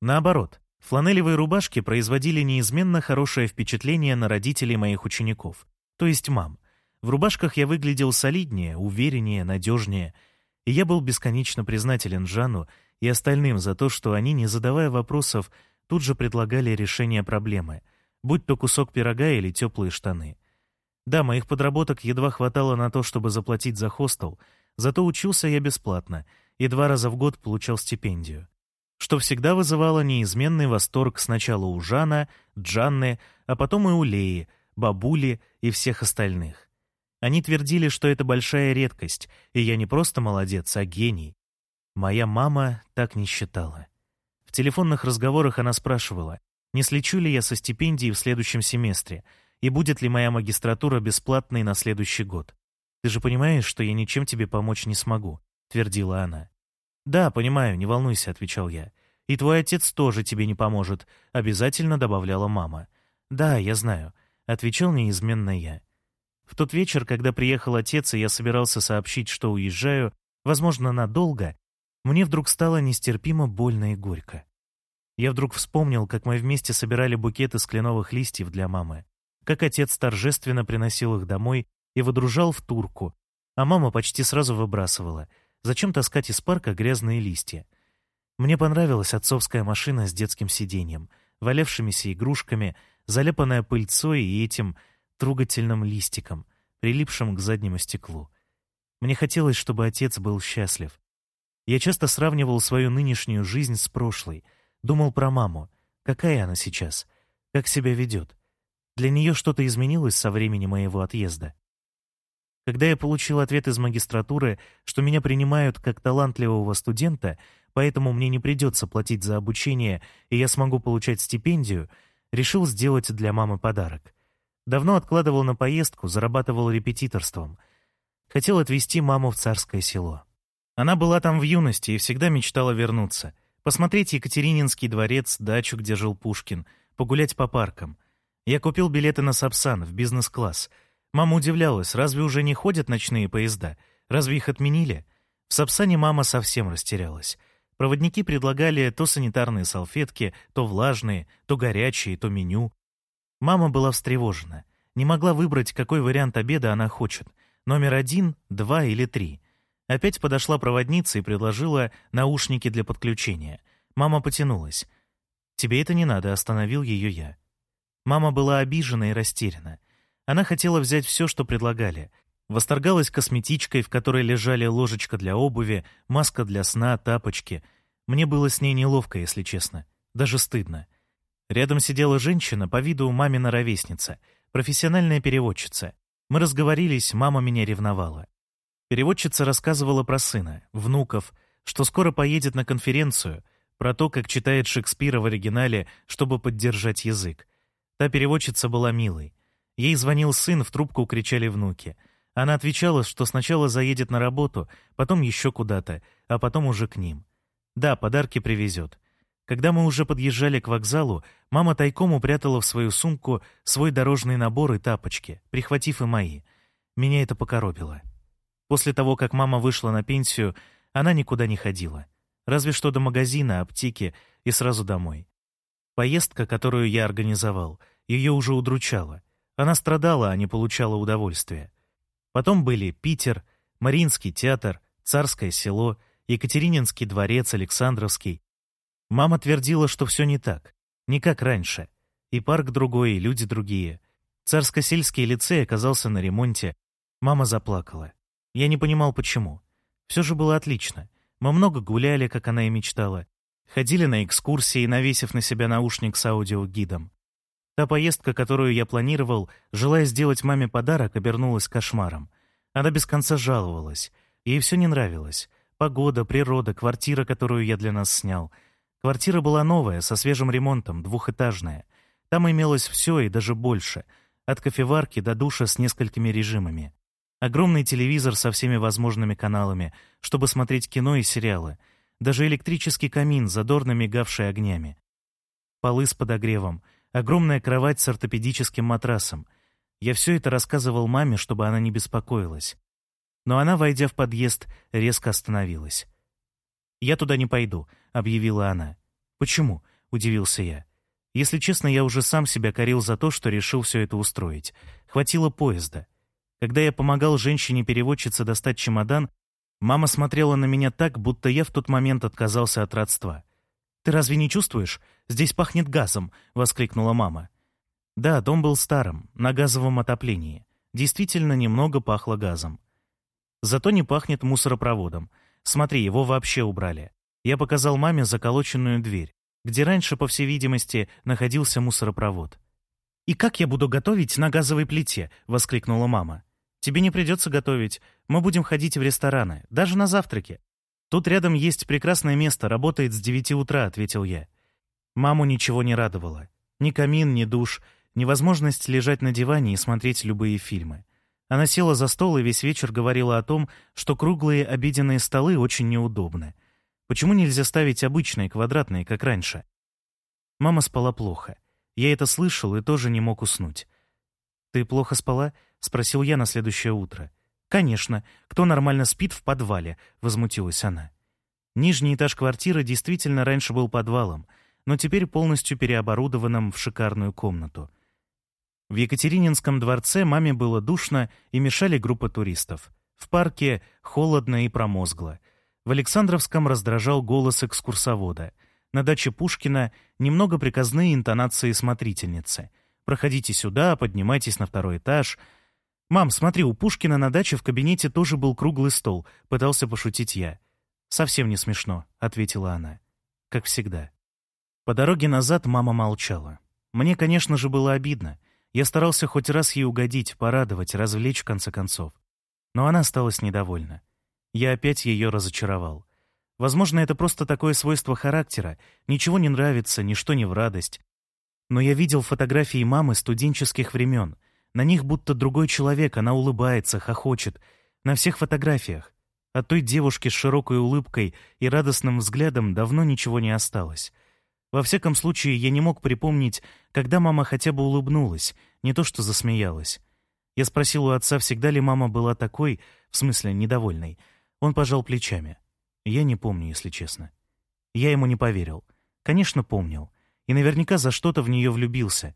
Наоборот, фланелевые рубашки производили неизменно хорошее впечатление на родителей моих учеников, то есть мам. В рубашках я выглядел солиднее, увереннее, надежнее — и я был бесконечно признателен Жану и остальным за то, что они, не задавая вопросов, тут же предлагали решение проблемы, будь то кусок пирога или теплые штаны. Да, моих подработок едва хватало на то, чтобы заплатить за хостел, зато учился я бесплатно и два раза в год получал стипендию, что всегда вызывало неизменный восторг сначала у Жана, Джанны, а потом и у Леи, бабули и всех остальных. Они твердили, что это большая редкость, и я не просто молодец, а гений. Моя мама так не считала. В телефонных разговорах она спрашивала, не слечу ли я со стипендией в следующем семестре, и будет ли моя магистратура бесплатной на следующий год. «Ты же понимаешь, что я ничем тебе помочь не смогу», — твердила она. «Да, понимаю, не волнуйся», — отвечал я. «И твой отец тоже тебе не поможет», — обязательно добавляла мама. «Да, я знаю», — отвечал неизменно я. В тот вечер, когда приехал отец, и я собирался сообщить, что уезжаю, возможно, надолго, мне вдруг стало нестерпимо больно и горько. Я вдруг вспомнил, как мы вместе собирали букеты из кленовых листьев для мамы, как отец торжественно приносил их домой и выдружал в турку, а мама почти сразу выбрасывала. Зачем таскать из парка грязные листья? Мне понравилась отцовская машина с детским сиденьем, валявшимися игрушками, заляпанная пыльцой и этим трогательным листиком, прилипшим к заднему стеклу. Мне хотелось, чтобы отец был счастлив, я часто сравнивал свою нынешнюю жизнь с прошлой, думал про маму, какая она сейчас, как себя ведет. Для нее что-то изменилось со времени моего отъезда. Когда я получил ответ из магистратуры, что меня принимают как талантливого студента, поэтому мне не придется платить за обучение, и я смогу получать стипендию, решил сделать для мамы подарок. Давно откладывал на поездку, зарабатывал репетиторством. Хотел отвезти маму в царское село. Она была там в юности и всегда мечтала вернуться. Посмотреть Екатерининский дворец, дачу, где жил Пушкин, погулять по паркам. Я купил билеты на Сапсан в бизнес-класс. Мама удивлялась, разве уже не ходят ночные поезда? Разве их отменили? В Сапсане мама совсем растерялась. Проводники предлагали то санитарные салфетки, то влажные, то горячие, то меню. Мама была встревожена. Не могла выбрать, какой вариант обеда она хочет. Номер один, два или три. Опять подошла проводница и предложила наушники для подключения. Мама потянулась. «Тебе это не надо», — остановил ее я. Мама была обижена и растеряна. Она хотела взять все, что предлагали. Восторгалась косметичкой, в которой лежали ложечка для обуви, маска для сна, тапочки. Мне было с ней неловко, если честно. Даже стыдно. Рядом сидела женщина, по виду мамина ровесница, профессиональная переводчица. Мы разговорились, мама меня ревновала. Переводчица рассказывала про сына, внуков, что скоро поедет на конференцию, про то, как читает Шекспира в оригинале, чтобы поддержать язык. Та переводчица была милой. Ей звонил сын, в трубку кричали внуки. Она отвечала, что сначала заедет на работу, потом еще куда-то, а потом уже к ним. Да, подарки привезет. Когда мы уже подъезжали к вокзалу, мама тайком упрятала в свою сумку свой дорожный набор и тапочки, прихватив и мои. Меня это покоробило. После того, как мама вышла на пенсию, она никуда не ходила. Разве что до магазина, аптеки и сразу домой. Поездка, которую я организовал, ее уже удручала. Она страдала, а не получала удовольствия. Потом были Питер, Мариинский театр, Царское село, Екатерининский дворец, Александровский. Мама твердила, что все не так, не как раньше. И парк другой, и люди другие. Царско-сельский лицей оказался на ремонте. Мама заплакала. Я не понимал, почему. Все же было отлично. Мы много гуляли, как она и мечтала. Ходили на экскурсии, навесив на себя наушник с аудиогидом. Та поездка, которую я планировал, желая сделать маме подарок, обернулась кошмаром. Она без конца жаловалась. Ей все не нравилось. Погода, природа, квартира, которую я для нас снял. Квартира была новая, со свежим ремонтом, двухэтажная. Там имелось все и даже больше. От кофеварки до душа с несколькими режимами. Огромный телевизор со всеми возможными каналами, чтобы смотреть кино и сериалы. Даже электрический камин, задорно мигавший огнями. Полы с подогревом. Огромная кровать с ортопедическим матрасом. Я все это рассказывал маме, чтобы она не беспокоилась. Но она, войдя в подъезд, резко остановилась. «Я туда не пойду», — объявила она. «Почему?» — удивился я. Если честно, я уже сам себя корил за то, что решил все это устроить. Хватило поезда. Когда я помогал женщине-переводчице достать чемодан, мама смотрела на меня так, будто я в тот момент отказался от родства. «Ты разве не чувствуешь? Здесь пахнет газом!» — воскликнула мама. Да, дом был старым, на газовом отоплении. Действительно, немного пахло газом. Зато не пахнет мусоропроводом. Смотри, его вообще убрали. Я показал маме заколоченную дверь, где раньше, по всей видимости, находился мусоропровод. «И как я буду готовить на газовой плите?» — воскликнула мама. «Тебе не придется готовить. Мы будем ходить в рестораны, даже на завтраки. Тут рядом есть прекрасное место, работает с девяти утра», — ответил я. Маму ничего не радовало. Ни камин, ни душ, ни возможность лежать на диване и смотреть любые фильмы. Она села за стол и весь вечер говорила о том, что круглые обеденные столы очень неудобны. Почему нельзя ставить обычные, квадратные, как раньше? Мама спала плохо. Я это слышал и тоже не мог уснуть. «Ты плохо спала?» — спросил я на следующее утро. «Конечно. Кто нормально спит в подвале?» — возмутилась она. Нижний этаж квартиры действительно раньше был подвалом, но теперь полностью переоборудованным в шикарную комнату. В Екатерининском дворце маме было душно и мешали группа туристов. В парке холодно и промозгло. В Александровском раздражал голос экскурсовода — на даче Пушкина немного приказные интонации смотрительницы. «Проходите сюда, поднимайтесь на второй этаж». «Мам, смотри, у Пушкина на даче в кабинете тоже был круглый стол», — пытался пошутить я. «Совсем не смешно», — ответила она. Как всегда. По дороге назад мама молчала. Мне, конечно же, было обидно. Я старался хоть раз ей угодить, порадовать, развлечь в конце концов. Но она осталась недовольна. Я опять ее разочаровал. Возможно, это просто такое свойство характера. Ничего не нравится, ничто не в радость. Но я видел фотографии мамы студенческих времен. На них будто другой человек, она улыбается, хохочет. На всех фотографиях. От той девушки с широкой улыбкой и радостным взглядом давно ничего не осталось. Во всяком случае, я не мог припомнить, когда мама хотя бы улыбнулась, не то что засмеялась. Я спросил у отца, всегда ли мама была такой, в смысле, недовольной. Он пожал плечами. Я не помню, если честно. Я ему не поверил. Конечно, помнил. И наверняка за что-то в нее влюбился.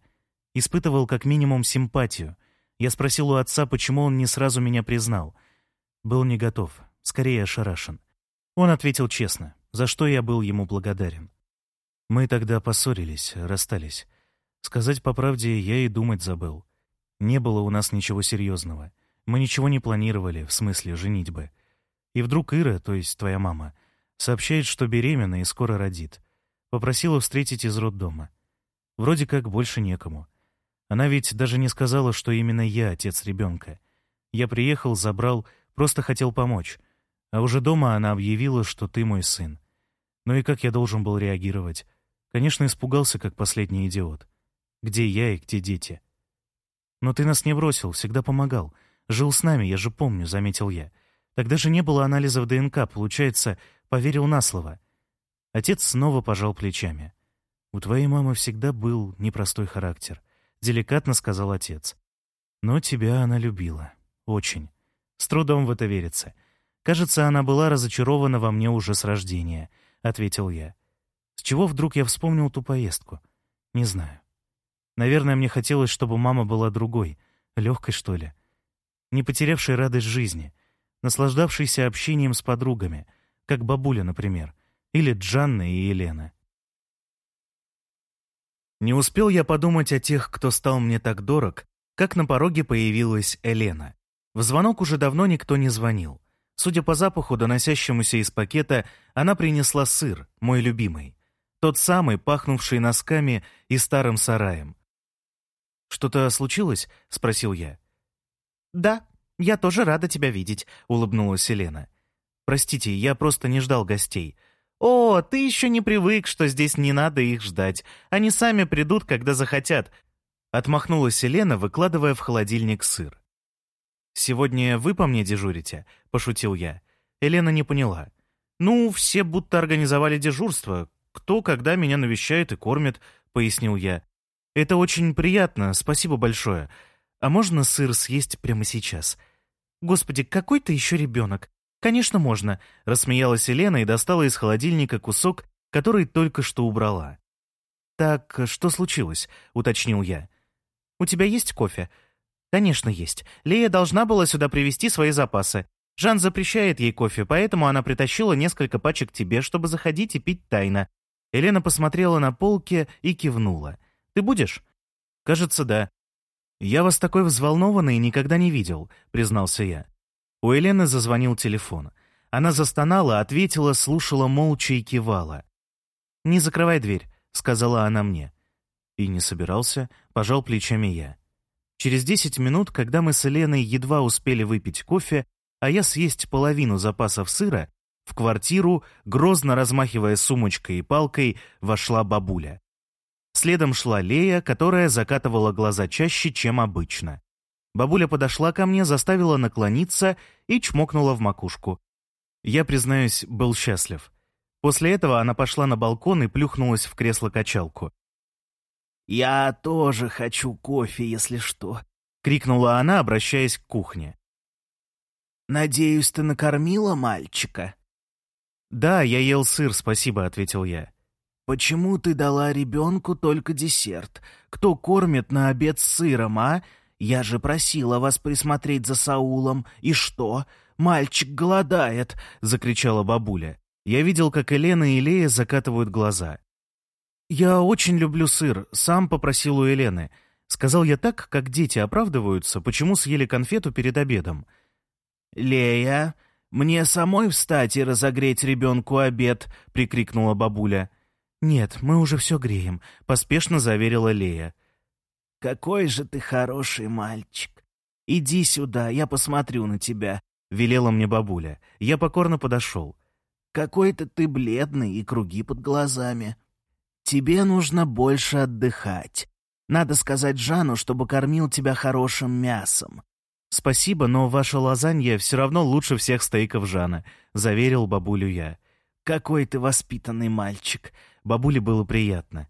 Испытывал как минимум симпатию. Я спросил у отца, почему он не сразу меня признал. Был не готов, скорее ошарашен. Он ответил честно, за что я был ему благодарен. Мы тогда поссорились, расстались. Сказать по правде, я и думать забыл. Не было у нас ничего серьезного. Мы ничего не планировали, в смысле женитьбы. И вдруг Ира, то есть твоя мама, сообщает, что беременна и скоро родит. Попросила встретить из роддома. Вроде как больше некому. Она ведь даже не сказала, что именно я отец ребенка. Я приехал, забрал, просто хотел помочь. А уже дома она объявила, что ты мой сын. Ну и как я должен был реагировать? Конечно, испугался, как последний идиот. Где я и где дети? Но ты нас не бросил, всегда помогал. Жил с нами, я же помню, — заметил я. — Тогда же не было анализов ДНК, получается, поверил на слово. Отец снова пожал плечами. «У твоей мамы всегда был непростой характер», — деликатно сказал отец. «Но тебя она любила. Очень. С трудом в это верится. Кажется, она была разочарована во мне уже с рождения», — ответил я. С чего вдруг я вспомнил ту поездку? Не знаю. Наверное, мне хотелось, чтобы мама была другой, легкой, что ли. Не потерявшей радость жизни — наслаждавшийся общением с подругами, как бабуля, например, или Джанна и Елена. Не успел я подумать о тех, кто стал мне так дорог, как на пороге появилась Елена. В звонок уже давно никто не звонил. Судя по запаху, доносящемуся из пакета, она принесла сыр, мой любимый. Тот самый, пахнувший носками и старым сараем. «Что-то случилось?» — спросил я. «Да», «Я тоже рада тебя видеть», — улыбнулась Елена. «Простите, я просто не ждал гостей». «О, ты еще не привык, что здесь не надо их ждать. Они сами придут, когда захотят», — отмахнулась Елена, выкладывая в холодильник сыр. «Сегодня вы по мне дежурите?» — пошутил я. Елена не поняла. «Ну, все будто организовали дежурство. Кто когда меня навещает и кормит», — пояснил я. «Это очень приятно, спасибо большое. А можно сыр съесть прямо сейчас? Господи, какой ты еще ребенок. Конечно, можно, рассмеялась Елена и достала из холодильника кусок, который только что убрала. Так, что случилось? уточнил я. У тебя есть кофе? Конечно, есть. Лея должна была сюда привезти свои запасы. Жан запрещает ей кофе, поэтому она притащила несколько пачек тебе, чтобы заходить и пить тайно. Елена посмотрела на полки и кивнула. Ты будешь? Кажется, да. «Я вас такой взволнованный никогда не видел», — признался я. У Елены зазвонил телефон. Она застонала, ответила, слушала молча и кивала. «Не закрывай дверь», — сказала она мне. И не собирался, пожал плечами я. Через десять минут, когда мы с Еленой едва успели выпить кофе, а я съесть половину запасов сыра, в квартиру, грозно размахивая сумочкой и палкой, вошла бабуля. Следом шла Лея, которая закатывала глаза чаще, чем обычно. Бабуля подошла ко мне, заставила наклониться и чмокнула в макушку. Я, признаюсь, был счастлив. После этого она пошла на балкон и плюхнулась в кресло-качалку. «Я тоже хочу кофе, если что», — крикнула она, обращаясь к кухне. «Надеюсь, ты накормила мальчика?» «Да, я ел сыр, спасибо», — ответил я. «Почему ты дала ребенку только десерт? Кто кормит на обед сыром, а? Я же просила вас присмотреть за Саулом. И что? Мальчик голодает!» — закричала бабуля. Я видел, как Елена и Лея закатывают глаза. «Я очень люблю сыр, сам попросил у Елены. Сказал я так, как дети оправдываются, почему съели конфету перед обедом». «Лея, мне самой встать и разогреть ребенку обед!» — прикрикнула бабуля. «Нет, мы уже все греем», — поспешно заверила Лея. «Какой же ты хороший мальчик! Иди сюда, я посмотрю на тебя», — велела мне бабуля. Я покорно подошел. «Какой-то ты бледный и круги под глазами. Тебе нужно больше отдыхать. Надо сказать Жану, чтобы кормил тебя хорошим мясом». «Спасибо, но ваша лазанья все равно лучше всех стейков Жана», — заверил бабулю я. «Какой ты воспитанный мальчик!» Бабуле было приятно.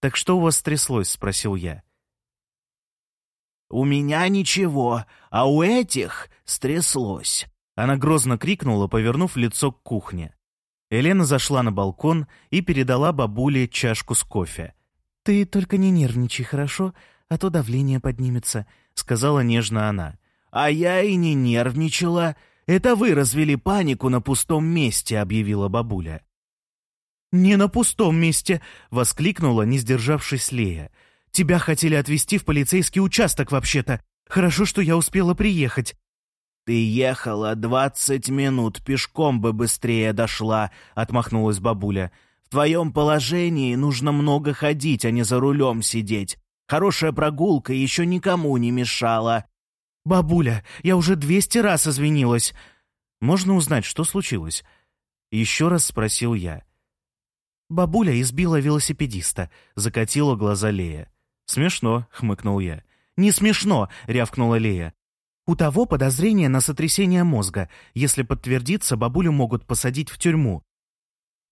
«Так что у вас стряслось?» — спросил я. «У меня ничего, а у этих стряслось!» Она грозно крикнула, повернув лицо к кухне. Елена зашла на балкон и передала бабуле чашку с кофе. «Ты только не нервничай, хорошо? А то давление поднимется», — сказала нежно она. «А я и не нервничала. Это вы развели панику на пустом месте», — объявила бабуля. «Не на пустом месте!» — воскликнула, не сдержавшись Лея. «Тебя хотели отвезти в полицейский участок вообще-то. Хорошо, что я успела приехать». «Ты ехала двадцать минут, пешком бы быстрее дошла», — отмахнулась бабуля. «В твоем положении нужно много ходить, а не за рулем сидеть. Хорошая прогулка еще никому не мешала». «Бабуля, я уже двести раз извинилась. Можно узнать, что случилось?» Еще раз спросил я. Бабуля избила велосипедиста, закатила глаза Лея. «Смешно», — хмыкнул я. «Не смешно», — рявкнула Лея. «У того подозрение на сотрясение мозга. Если подтвердится, бабулю могут посадить в тюрьму».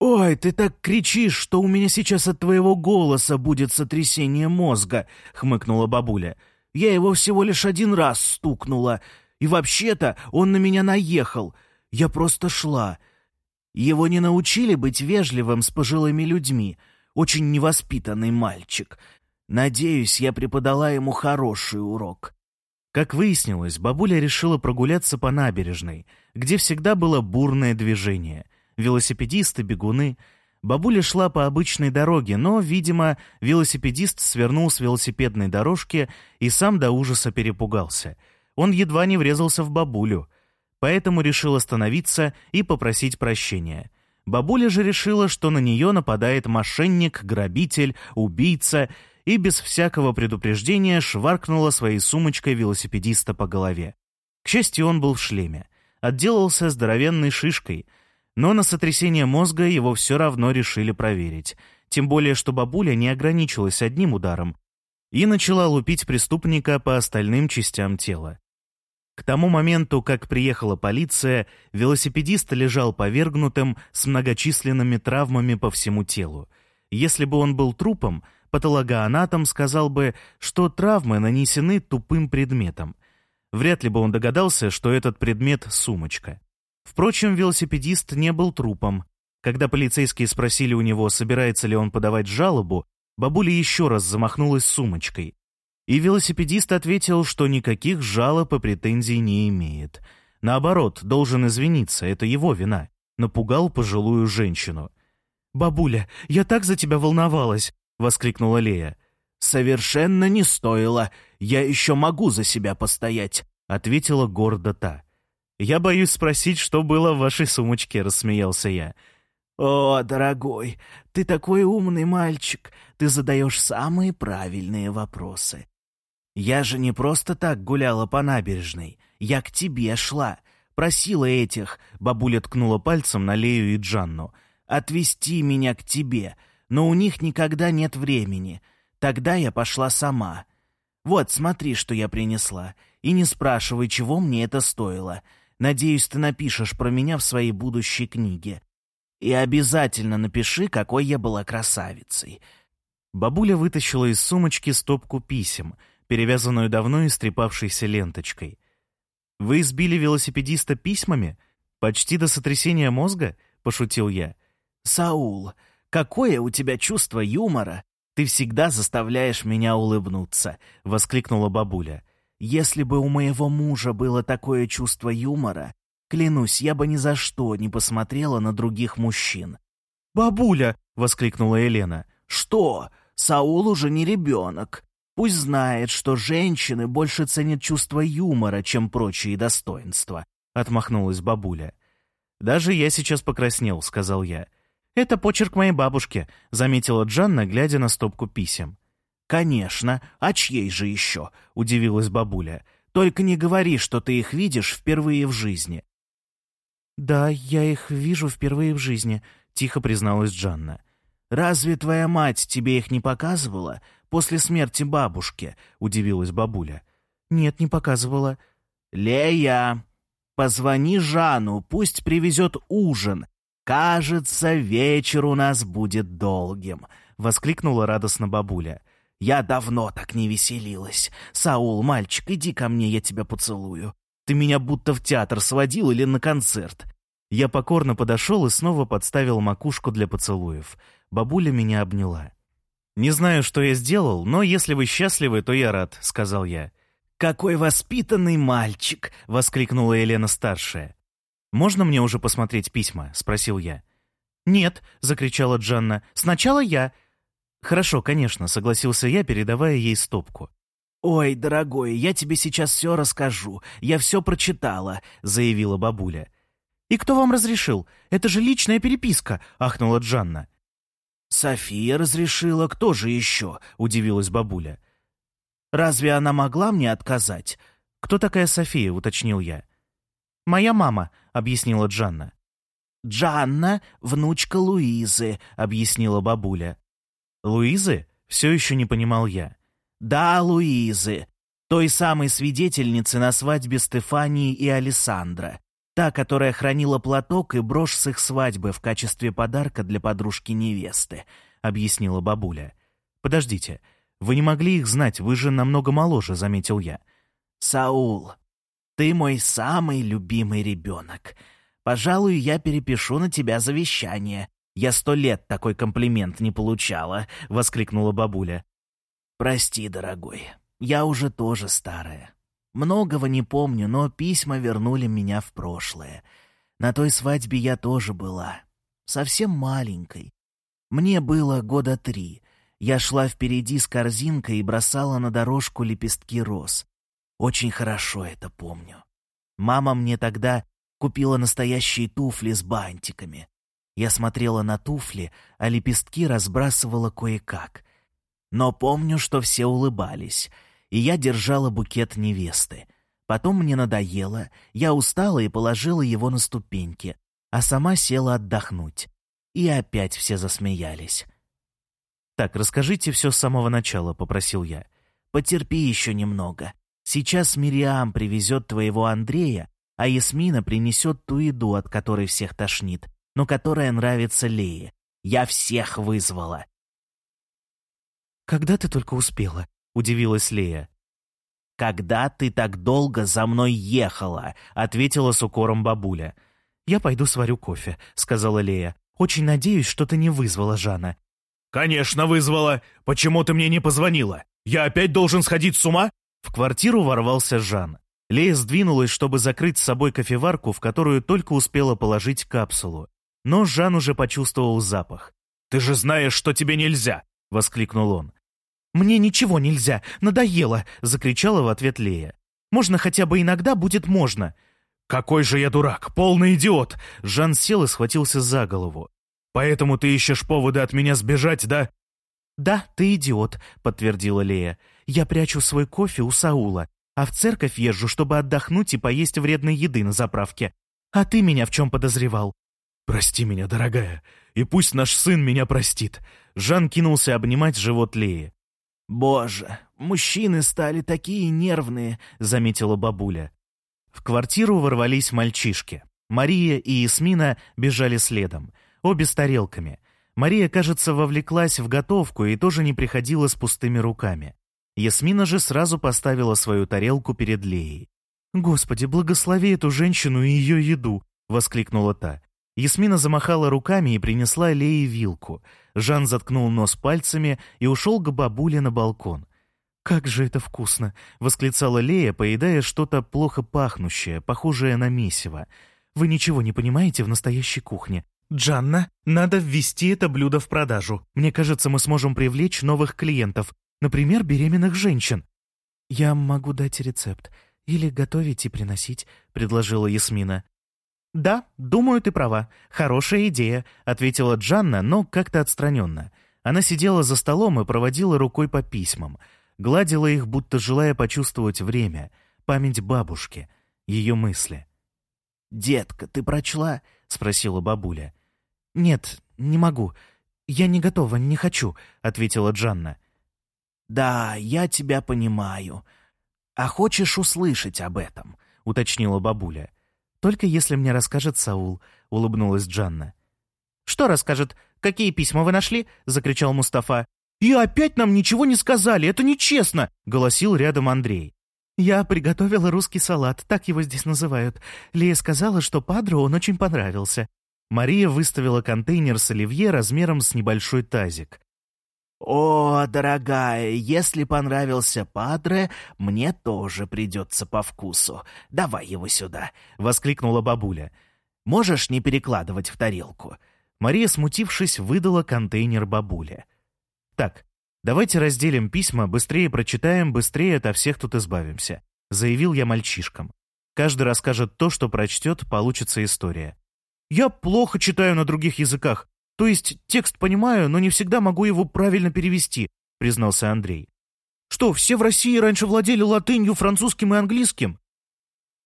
«Ой, ты так кричишь, что у меня сейчас от твоего голоса будет сотрясение мозга», — хмыкнула бабуля. «Я его всего лишь один раз стукнула. И вообще-то он на меня наехал. Я просто шла. Его не научили быть вежливым с пожилыми людьми. Очень невоспитанный мальчик. Надеюсь, я преподала ему хороший урок. Как выяснилось, бабуля решила прогуляться по набережной, где всегда было бурное движение. Велосипедисты, бегуны. Бабуля шла по обычной дороге, но, видимо, велосипедист свернул с велосипедной дорожки и сам до ужаса перепугался. Он едва не врезался в бабулю — поэтому решил остановиться и попросить прощения. Бабуля же решила, что на нее нападает мошенник, грабитель, убийца, и без всякого предупреждения шваркнула своей сумочкой велосипедиста по голове. К счастью, он был в шлеме. Отделался здоровенной шишкой, но на сотрясение мозга его все равно решили проверить. Тем более, что бабуля не ограничилась одним ударом и начала лупить преступника по остальным частям тела. К тому моменту, как приехала полиция, велосипедист лежал повергнутым с многочисленными травмами по всему телу. Если бы он был трупом, патологоанатом сказал бы, что травмы нанесены тупым предметом. Вряд ли бы он догадался, что этот предмет — сумочка. Впрочем, велосипедист не был трупом. Когда полицейские спросили у него, собирается ли он подавать жалобу, бабуля еще раз замахнулась сумочкой. И велосипедист ответил, что никаких жалоб и претензий не имеет. Наоборот, должен извиниться, это его вина. Напугал пожилую женщину. «Бабуля, я так за тебя волновалась!» — воскликнула Лея. «Совершенно не стоило. Я еще могу за себя постоять», — ответила гордо та. «Я боюсь спросить, что было в вашей сумочке», — рассмеялся я. «О, дорогой, ты такой умный мальчик, ты задаешь самые правильные вопросы. Я же не просто так гуляла по набережной, я к тебе шла, просила этих, бабуля ткнула пальцем на Лею и Джанну, отвезти меня к тебе, но у них никогда нет времени. Тогда я пошла сама. Вот, смотри, что я принесла, и не спрашивай, чего мне это стоило. Надеюсь, ты напишешь про меня в своей будущей книге. И обязательно напиши, какой я была красавицей». Бабуля вытащила из сумочки стопку писем, перевязанную давно истрепавшейся ленточкой. «Вы избили велосипедиста письмами? Почти до сотрясения мозга?» — пошутил я. «Саул, какое у тебя чувство юмора! Ты всегда заставляешь меня улыбнуться!» — воскликнула бабуля. «Если бы у моего мужа было такое чувство юмора, Клянусь, я бы ни за что не посмотрела на других мужчин. «Бабуля!» — воскликнула Елена. «Что? Саул уже не ребенок. Пусть знает, что женщины больше ценят чувство юмора, чем прочие достоинства», — отмахнулась бабуля. «Даже я сейчас покраснел», — сказал я. «Это почерк моей бабушки», — заметила Джанна, глядя на стопку писем. «Конечно. А чьей же еще?» — удивилась бабуля. «Только не говори, что ты их видишь впервые в жизни. «Да, я их вижу впервые в жизни», — тихо призналась Джанна. «Разве твоя мать тебе их не показывала после смерти бабушки?» — удивилась бабуля. «Нет, не показывала». «Лея, позвони Жанну, пусть привезет ужин. Кажется, вечер у нас будет долгим», — воскликнула радостно бабуля. «Я давно так не веселилась. Саул, мальчик, иди ко мне, я тебя поцелую». Ты меня будто в театр сводил или на концерт. Я покорно подошел и снова подставил макушку для поцелуев. Бабуля меня обняла. «Не знаю, что я сделал, но если вы счастливы, то я рад», — сказал я. «Какой воспитанный мальчик!» — воскликнула Елена-старшая. «Можно мне уже посмотреть письма?» — спросил я. «Нет», — закричала Джанна, — «сначала я». «Хорошо, конечно», — согласился я, передавая ей стопку. «Ой, дорогой, я тебе сейчас все расскажу. Я все прочитала», — заявила бабуля. «И кто вам разрешил? Это же личная переписка», — ахнула Джанна. «София разрешила, кто же еще?» — удивилась бабуля. «Разве она могла мне отказать?» «Кто такая София?» — уточнил я. «Моя мама», — объяснила Джанна. «Джанна — внучка Луизы», — объяснила бабуля. «Луизы?» — все еще не понимал я. Да, Луизы, той самой свидетельницы на свадьбе Стефании и Александра, та, которая хранила платок и брошь с их свадьбы в качестве подарка для подружки-невесты, объяснила бабуля. «Подождите, вы не могли их знать, вы же намного моложе», — заметил я. «Саул, ты мой самый любимый ребенок. Пожалуй, я перепишу на тебя завещание. Я сто лет такой комплимент не получала», — воскликнула бабуля. «Прости, дорогой, я уже тоже старая. Многого не помню, но письма вернули меня в прошлое. На той свадьбе я тоже была. Совсем маленькой. Мне было года три. Я шла впереди с корзинкой и бросала на дорожку лепестки роз. Очень хорошо это помню. Мама мне тогда купила настоящие туфли с бантиками. Я смотрела на туфли, а лепестки разбрасывала кое-как. Но помню, что все улыбались, и я держала букет невесты. Потом мне надоело, я устала и положила его на ступеньки, а сама села отдохнуть. И опять все засмеялись. «Так, расскажите все с самого начала», — попросил я. «Потерпи еще немного. Сейчас Мириам привезет твоего Андрея, а Ясмина принесет ту еду, от которой всех тошнит, но которая нравится Лее. Я всех вызвала. «Когда ты только успела?» — удивилась Лея. «Когда ты так долго за мной ехала?» — ответила с укором бабуля. «Я пойду сварю кофе», — сказала Лея. «Очень надеюсь, что ты не вызвала Жана». «Конечно вызвала! Почему ты мне не позвонила? Я опять должен сходить с ума?» В квартиру ворвался Жан. Лея сдвинулась, чтобы закрыть с собой кофеварку, в которую только успела положить капсулу. Но Жан уже почувствовал запах. «Ты же знаешь, что тебе нельзя!» — воскликнул он. «Мне ничего нельзя, надоело!» — закричала в ответ Лея. «Можно хотя бы иногда будет можно!» «Какой же я дурак, полный идиот!» Жан сел и схватился за голову. «Поэтому ты ищешь поводы от меня сбежать, да?» «Да, ты идиот», — подтвердила Лея. «Я прячу свой кофе у Саула, а в церковь езжу, чтобы отдохнуть и поесть вредной еды на заправке. А ты меня в чем подозревал?» «Прости меня, дорогая, и пусть наш сын меня простит». Жан кинулся обнимать живот Леи. «Боже, мужчины стали такие нервные», — заметила бабуля. В квартиру ворвались мальчишки. Мария и Ясмина бежали следом, обе с тарелками. Мария, кажется, вовлеклась в готовку и тоже не приходила с пустыми руками. Ясмина же сразу поставила свою тарелку перед Леей. «Господи, благослови эту женщину и ее еду!» — воскликнула та. Ясмина замахала руками и принесла Лее вилку. Жан заткнул нос пальцами и ушел к бабуле на балкон. «Как же это вкусно!» — восклицала Лея, поедая что-то плохо пахнущее, похожее на месиво. «Вы ничего не понимаете в настоящей кухне. «Джанна, надо ввести это блюдо в продажу. Мне кажется, мы сможем привлечь новых клиентов, например, беременных женщин». «Я могу дать рецепт. Или готовить и приносить», — предложила Ясмина. «Да, думаю, ты права. Хорошая идея», — ответила Джанна, но как-то отстраненно. Она сидела за столом и проводила рукой по письмам. Гладила их, будто желая почувствовать время, память бабушки, ее мысли. «Детка, ты прочла?» — спросила бабуля. «Нет, не могу. Я не готова, не хочу», — ответила Джанна. «Да, я тебя понимаю. А хочешь услышать об этом?» — уточнила бабуля. «Только если мне расскажет Саул», — улыбнулась Джанна. «Что расскажет? Какие письма вы нашли?» — закричал Мустафа. «И опять нам ничего не сказали, это нечестно!» — голосил рядом Андрей. «Я приготовила русский салат, так его здесь называют. Лия сказала, что Падро он очень понравился». Мария выставила контейнер с оливье размером с небольшой тазик. «О, дорогая, если понравился Падре, мне тоже придется по вкусу. Давай его сюда», — воскликнула бабуля. «Можешь не перекладывать в тарелку?» Мария, смутившись, выдала контейнер бабуле. «Так, «Давайте разделим письма, быстрее прочитаем, быстрее ото всех тут избавимся», — заявил я мальчишкам. Каждый расскажет то, что прочтет, получится история. «Я плохо читаю на других языках. То есть текст понимаю, но не всегда могу его правильно перевести», — признался Андрей. «Что, все в России раньше владели латынью, французским и английским?»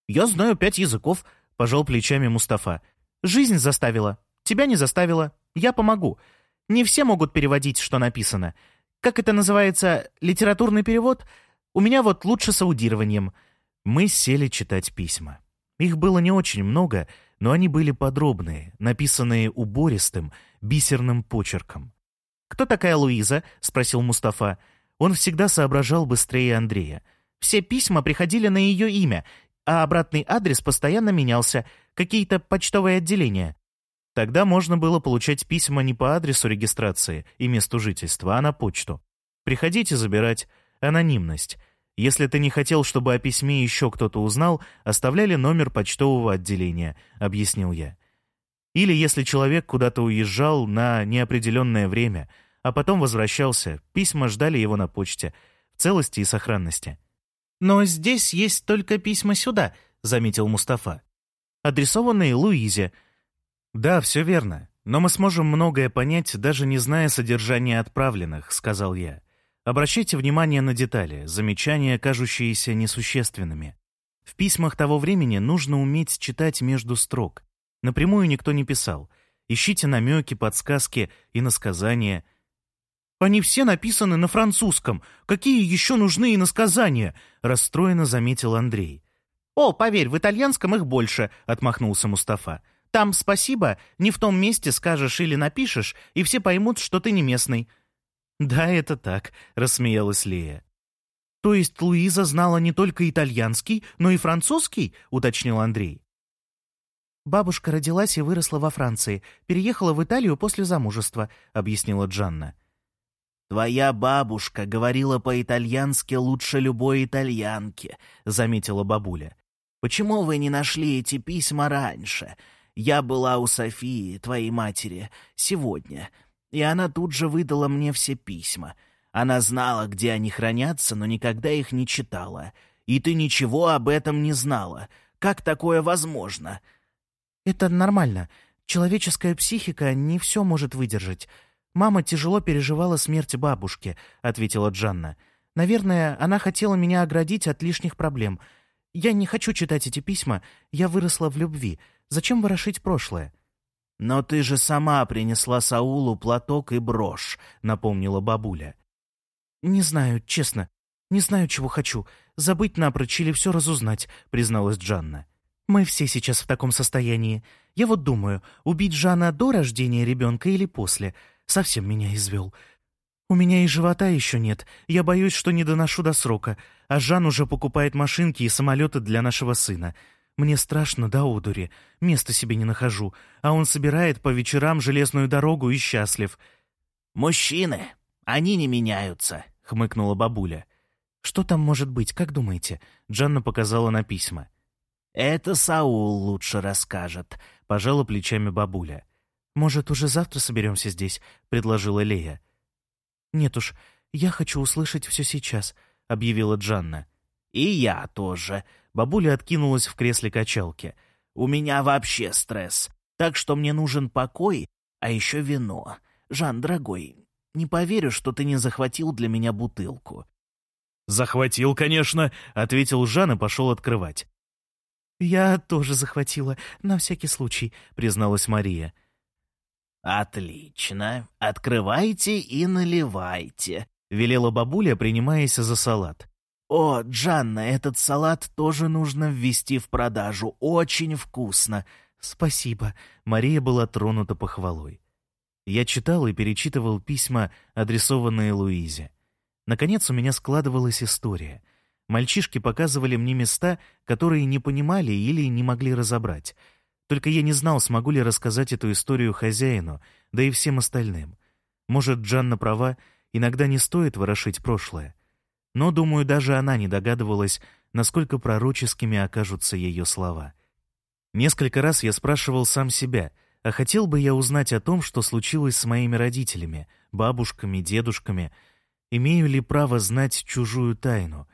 «Я знаю пять языков», — пожал плечами Мустафа. «Жизнь заставила. Тебя не заставила. Я помогу. Не все могут переводить, что написано. Как это называется? Литературный перевод? У меня вот лучше с аудированием. Мы сели читать письма. Их было не очень много, но они были подробные, написанные убористым, бисерным почерком. «Кто такая Луиза?» — спросил Мустафа. Он всегда соображал быстрее Андрея. Все письма приходили на ее имя, а обратный адрес постоянно менялся, какие-то почтовые отделения. Тогда можно было получать письма не по адресу регистрации и месту жительства, а на почту. Приходите забирать. Анонимность. Если ты не хотел, чтобы о письме еще кто-то узнал, оставляли номер почтового отделения, объяснил я. Или если человек куда-то уезжал на неопределенное время, а потом возвращался, письма ждали его на почте, в целости и сохранности. «Но здесь есть только письма сюда», — заметил Мустафа. «Адресованные Луизе», «Да, все верно. Но мы сможем многое понять, даже не зная содержания отправленных», — сказал я. «Обращайте внимание на детали, замечания, кажущиеся несущественными. В письмах того времени нужно уметь читать между строк. Напрямую никто не писал. Ищите намеки, подсказки и насказания». «Они все написаны на французском. Какие еще нужны иносказания?» — расстроенно заметил Андрей. «О, поверь, в итальянском их больше», — отмахнулся Мустафа. Там спасибо не в том месте скажешь или напишешь, и все поймут, что ты не местный». «Да, это так», — рассмеялась Лея. «То есть Луиза знала не только итальянский, но и французский?» — уточнил Андрей. «Бабушка родилась и выросла во Франции, переехала в Италию после замужества», — объяснила Джанна. «Твоя бабушка говорила по-итальянски лучше любой итальянки», — заметила бабуля. «Почему вы не нашли эти письма раньше? Я была у Софии, твоей матери, сегодня, и она тут же выдала мне все письма. Она знала, где они хранятся, но никогда их не читала. И ты ничего об этом не знала. Как такое возможно?» «Это нормально. Человеческая психика не все может выдержать. Мама тяжело переживала смерть бабушки», — ответила Джанна. «Наверное, она хотела меня оградить от лишних проблем. Я не хочу читать эти письма. Я выросла в любви. Зачем ворошить прошлое?» «Но ты же сама принесла Саулу платок и брошь», — напомнила бабуля. «Не знаю, честно. Не знаю, чего хочу. Забыть напрочь или все разузнать», — призналась Джанна. «Мы все сейчас в таком состоянии. Я вот думаю, убить Жана до рождения ребенка или после. Совсем меня извел. У меня и живота еще нет. Я боюсь, что не доношу до срока. А Жан уже покупает машинки и самолеты для нашего сына. Мне страшно до одури. Места себе не нахожу. А он собирает по вечерам железную дорогу и счастлив. «Мужчины, они не меняются», — хмыкнула бабуля. «Что там может быть, как думаете?» Джанна показала на письма. «Это Саул лучше расскажет», — пожала плечами бабуля. «Может, уже завтра соберемся здесь?» — предложила Лея. «Нет уж, я хочу услышать все сейчас», — объявила Джанна. «И я тоже», Бабуля откинулась в кресле качалки. «У меня вообще стресс, так что мне нужен покой, а еще вино. Жан, дорогой, не поверю, что ты не захватил для меня бутылку». «Захватил, конечно», — ответил Жан и пошел открывать. «Я тоже захватила, на всякий случай», — призналась Мария. «Отлично. Открывайте и наливайте», — велела бабуля, принимаясь за салат. «О, Джанна, этот салат тоже нужно ввести в продажу. Очень вкусно!» «Спасибо!» Мария была тронута похвалой. Я читал и перечитывал письма, адресованные Луизе. Наконец у меня складывалась история. Мальчишки показывали мне места, которые не понимали или не могли разобрать. Только я не знал, смогу ли рассказать эту историю хозяину, да и всем остальным. Может, Джанна права, иногда не стоит ворошить прошлое. Но, думаю, даже она не догадывалась, насколько пророческими окажутся ее слова. Несколько раз я спрашивал сам себя, а хотел бы я узнать о том, что случилось с моими родителями, бабушками, дедушками, имею ли право знать чужую тайну,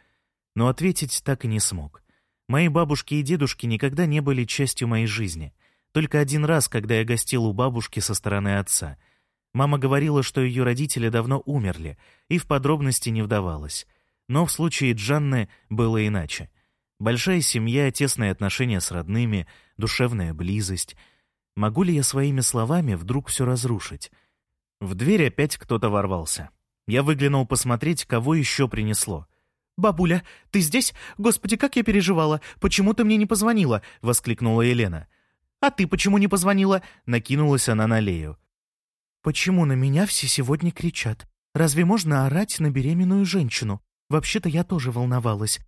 но ответить так и не смог. Мои бабушки и дедушки никогда не были частью моей жизни. Только один раз, когда я гостил у бабушки со стороны отца. Мама говорила, что ее родители давно умерли, и в подробности не вдавалась. Но в случае Джанны было иначе. Большая семья, тесные отношения с родными, душевная близость. Могу ли я своими словами вдруг все разрушить? В дверь опять кто-то ворвался. Я выглянул посмотреть, кого еще принесло. «Бабуля, ты здесь? Господи, как я переживала! Почему ты мне не позвонила?» — воскликнула Елена. «А ты почему не позвонила?» — накинулась она на Лею. «Почему на меня все сегодня кричат? Разве можно орать на беременную женщину?» Вообще-то я тоже волновалась.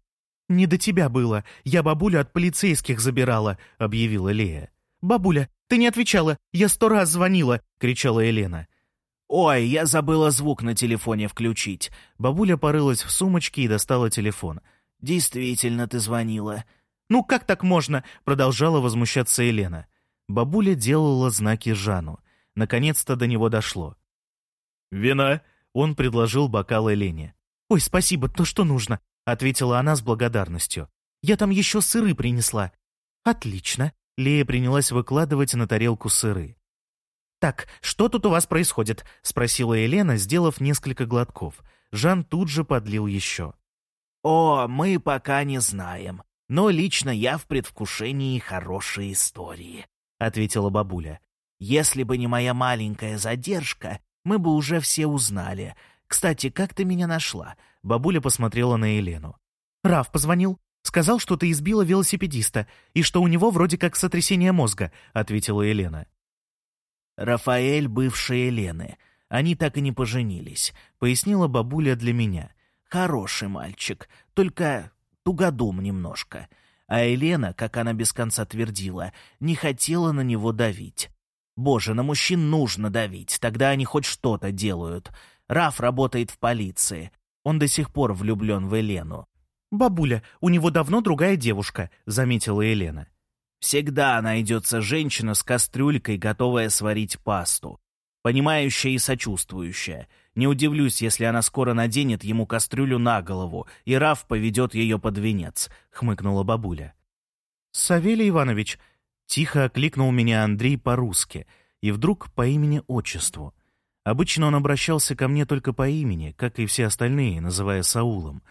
«Не до тебя было. Я бабулю от полицейских забирала», — объявила Лея. «Бабуля, ты не отвечала. Я сто раз звонила», — кричала Елена. «Ой, я забыла звук на телефоне включить». Бабуля порылась в сумочке и достала телефон. «Действительно ты звонила». «Ну как так можно?» — продолжала возмущаться Елена. Бабуля делала знаки Жану. Наконец-то до него дошло. «Вина?» — он предложил бокал Елене. «Ой, спасибо, то, что нужно», — ответила она с благодарностью. «Я там еще сыры принесла». «Отлично». Лея принялась выкладывать на тарелку сыры. «Так, что тут у вас происходит?» — спросила Елена, сделав несколько глотков. Жан тут же подлил еще. «О, мы пока не знаем, но лично я в предвкушении хорошей истории», — ответила бабуля. «Если бы не моя маленькая задержка, мы бы уже все узнали, кстати, как ты меня нашла?» Бабуля посмотрела на Елену. «Раф позвонил. Сказал, что ты избила велосипедиста, и что у него вроде как сотрясение мозга», — ответила Елена. «Рафаэль — бывшая Елены. Они так и не поженились», — пояснила бабуля для меня. «Хороший мальчик, только тугодум немножко». А Елена, как она без конца твердила, не хотела на него давить. «Боже, на мужчин нужно давить, тогда они хоть что-то делают. Раф работает в полиции. Он до сих пор влюблен в Елену. «Бабуля, у него давно другая девушка», — заметила Елена. «Всегда найдется женщина с кастрюлькой, готовая сварить пасту. Понимающая и сочувствующая. Не удивлюсь, если она скоро наденет ему кастрюлю на голову, и Раф поведет ее под венец», — хмыкнула бабуля. «Савелий Иванович», — тихо окликнул меня Андрей по-русски, и вдруг по имени-отчеству. Обычно он обращался ко мне только по имени, как и все остальные, называя Саулом.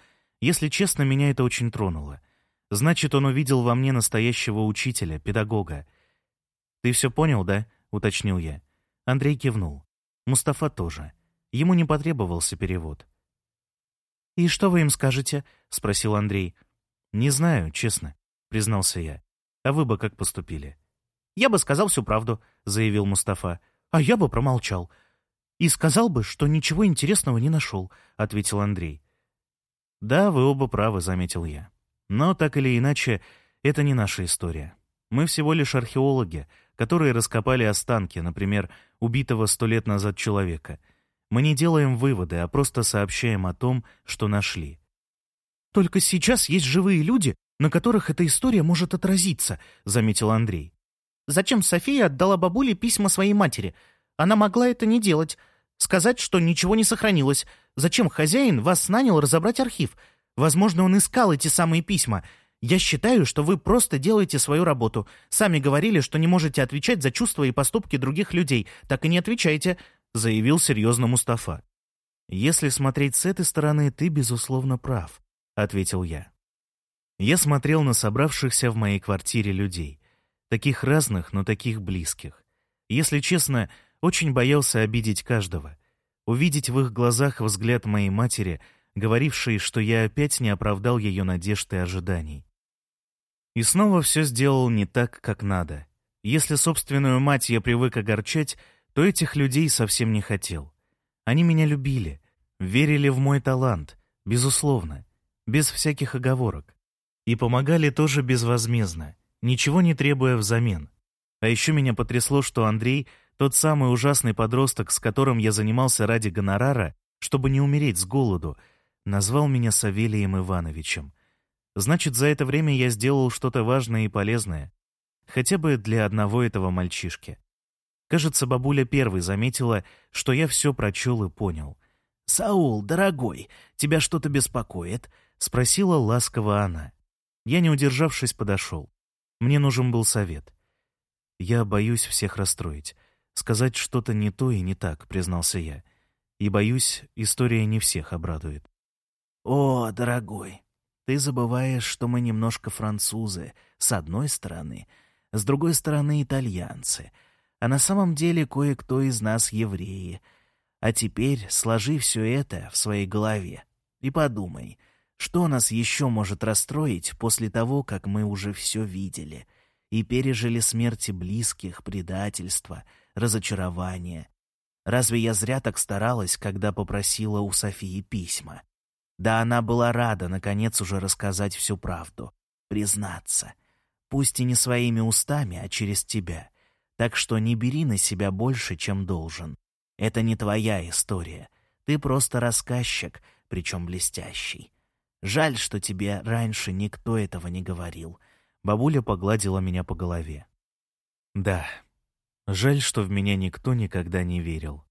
Если честно, меня это очень тронуло. Значит, он увидел во мне настоящего учителя, педагога. «Ты все понял, да?» — уточнил я. Андрей кивнул. Мустафа тоже. Ему не потребовался перевод. «И что вы им скажете?» — спросил Андрей. «Не знаю, честно», — признался я. «А вы бы как поступили?» «Я бы сказал всю правду», — заявил Мустафа. «А я бы промолчал». «И сказал бы, что ничего интересного не нашел», — ответил Андрей. «Да, вы оба правы», — заметил я. «Но, так или иначе, это не наша история. Мы всего лишь археологи, которые раскопали останки, например, убитого сто лет назад человека. Мы не делаем выводы, а просто сообщаем о том, что нашли. «Только сейчас есть живые люди, на которых эта история может отразиться», — заметил Андрей. «Зачем София отдала бабуле письма своей матери? Она могла это не делать. Сказать, что ничего не сохранилось. Зачем хозяин вас нанял разобрать архив? Возможно, он искал эти самые письма. Я считаю, что вы просто делаете свою работу. Сами говорили, что не можете отвечать за чувства и поступки других людей. Так и не отвечайте», — заявил серьезно Мустафа. «Если смотреть с этой стороны, ты, безусловно, прав», — ответил я. Я смотрел на собравшихся в моей квартире людей. Таких разных, но таких близких. Если честно, очень боялся обидеть каждого. Увидеть в их глазах взгляд моей матери, говорившей, что я опять не оправдал ее надежд и ожиданий. И снова все сделал не так, как надо. Если собственную мать я привык огорчать, то этих людей совсем не хотел. Они меня любили, верили в мой талант, безусловно, без всяких оговорок. И помогали тоже безвозмездно, ничего не требуя взамен. А еще меня потрясло, что Андрей — тот самый ужасный подросток, с которым я занимался ради гонорара, чтобы не умереть с голоду, назвал меня Савелием Ивановичем. Значит, за это время я сделал что-то важное и полезное. Хотя бы для одного этого мальчишки. Кажется, бабуля первой заметила, что я все прочел и понял. «Саул, дорогой, тебя что-то беспокоит?» — спросила ласково она. Я, не удержавшись, подошел. Мне нужен был совет. Я боюсь всех расстроить. Сказать что-то не то и не так, признался я. И боюсь, история не всех обрадует. «О, дорогой, ты забываешь, что мы немножко французы, с одной стороны, с другой стороны итальянцы, а на самом деле кое-кто из нас евреи. А теперь сложи все это в своей голове и подумай, что нас еще может расстроить после того, как мы уже все видели и пережили смерти близких, предательства, разочарования. Разве я зря так старалась, когда попросила у Софии письма? Да она была рада, наконец, уже рассказать всю правду, признаться. Пусть и не своими устами, а через тебя. Так что не бери на себя больше, чем должен. Это не твоя история. Ты просто рассказчик, причем блестящий. Жаль, что тебе раньше никто этого не говорил. Бабуля погладила меня по голове. Да, жаль, что в меня никто никогда не верил.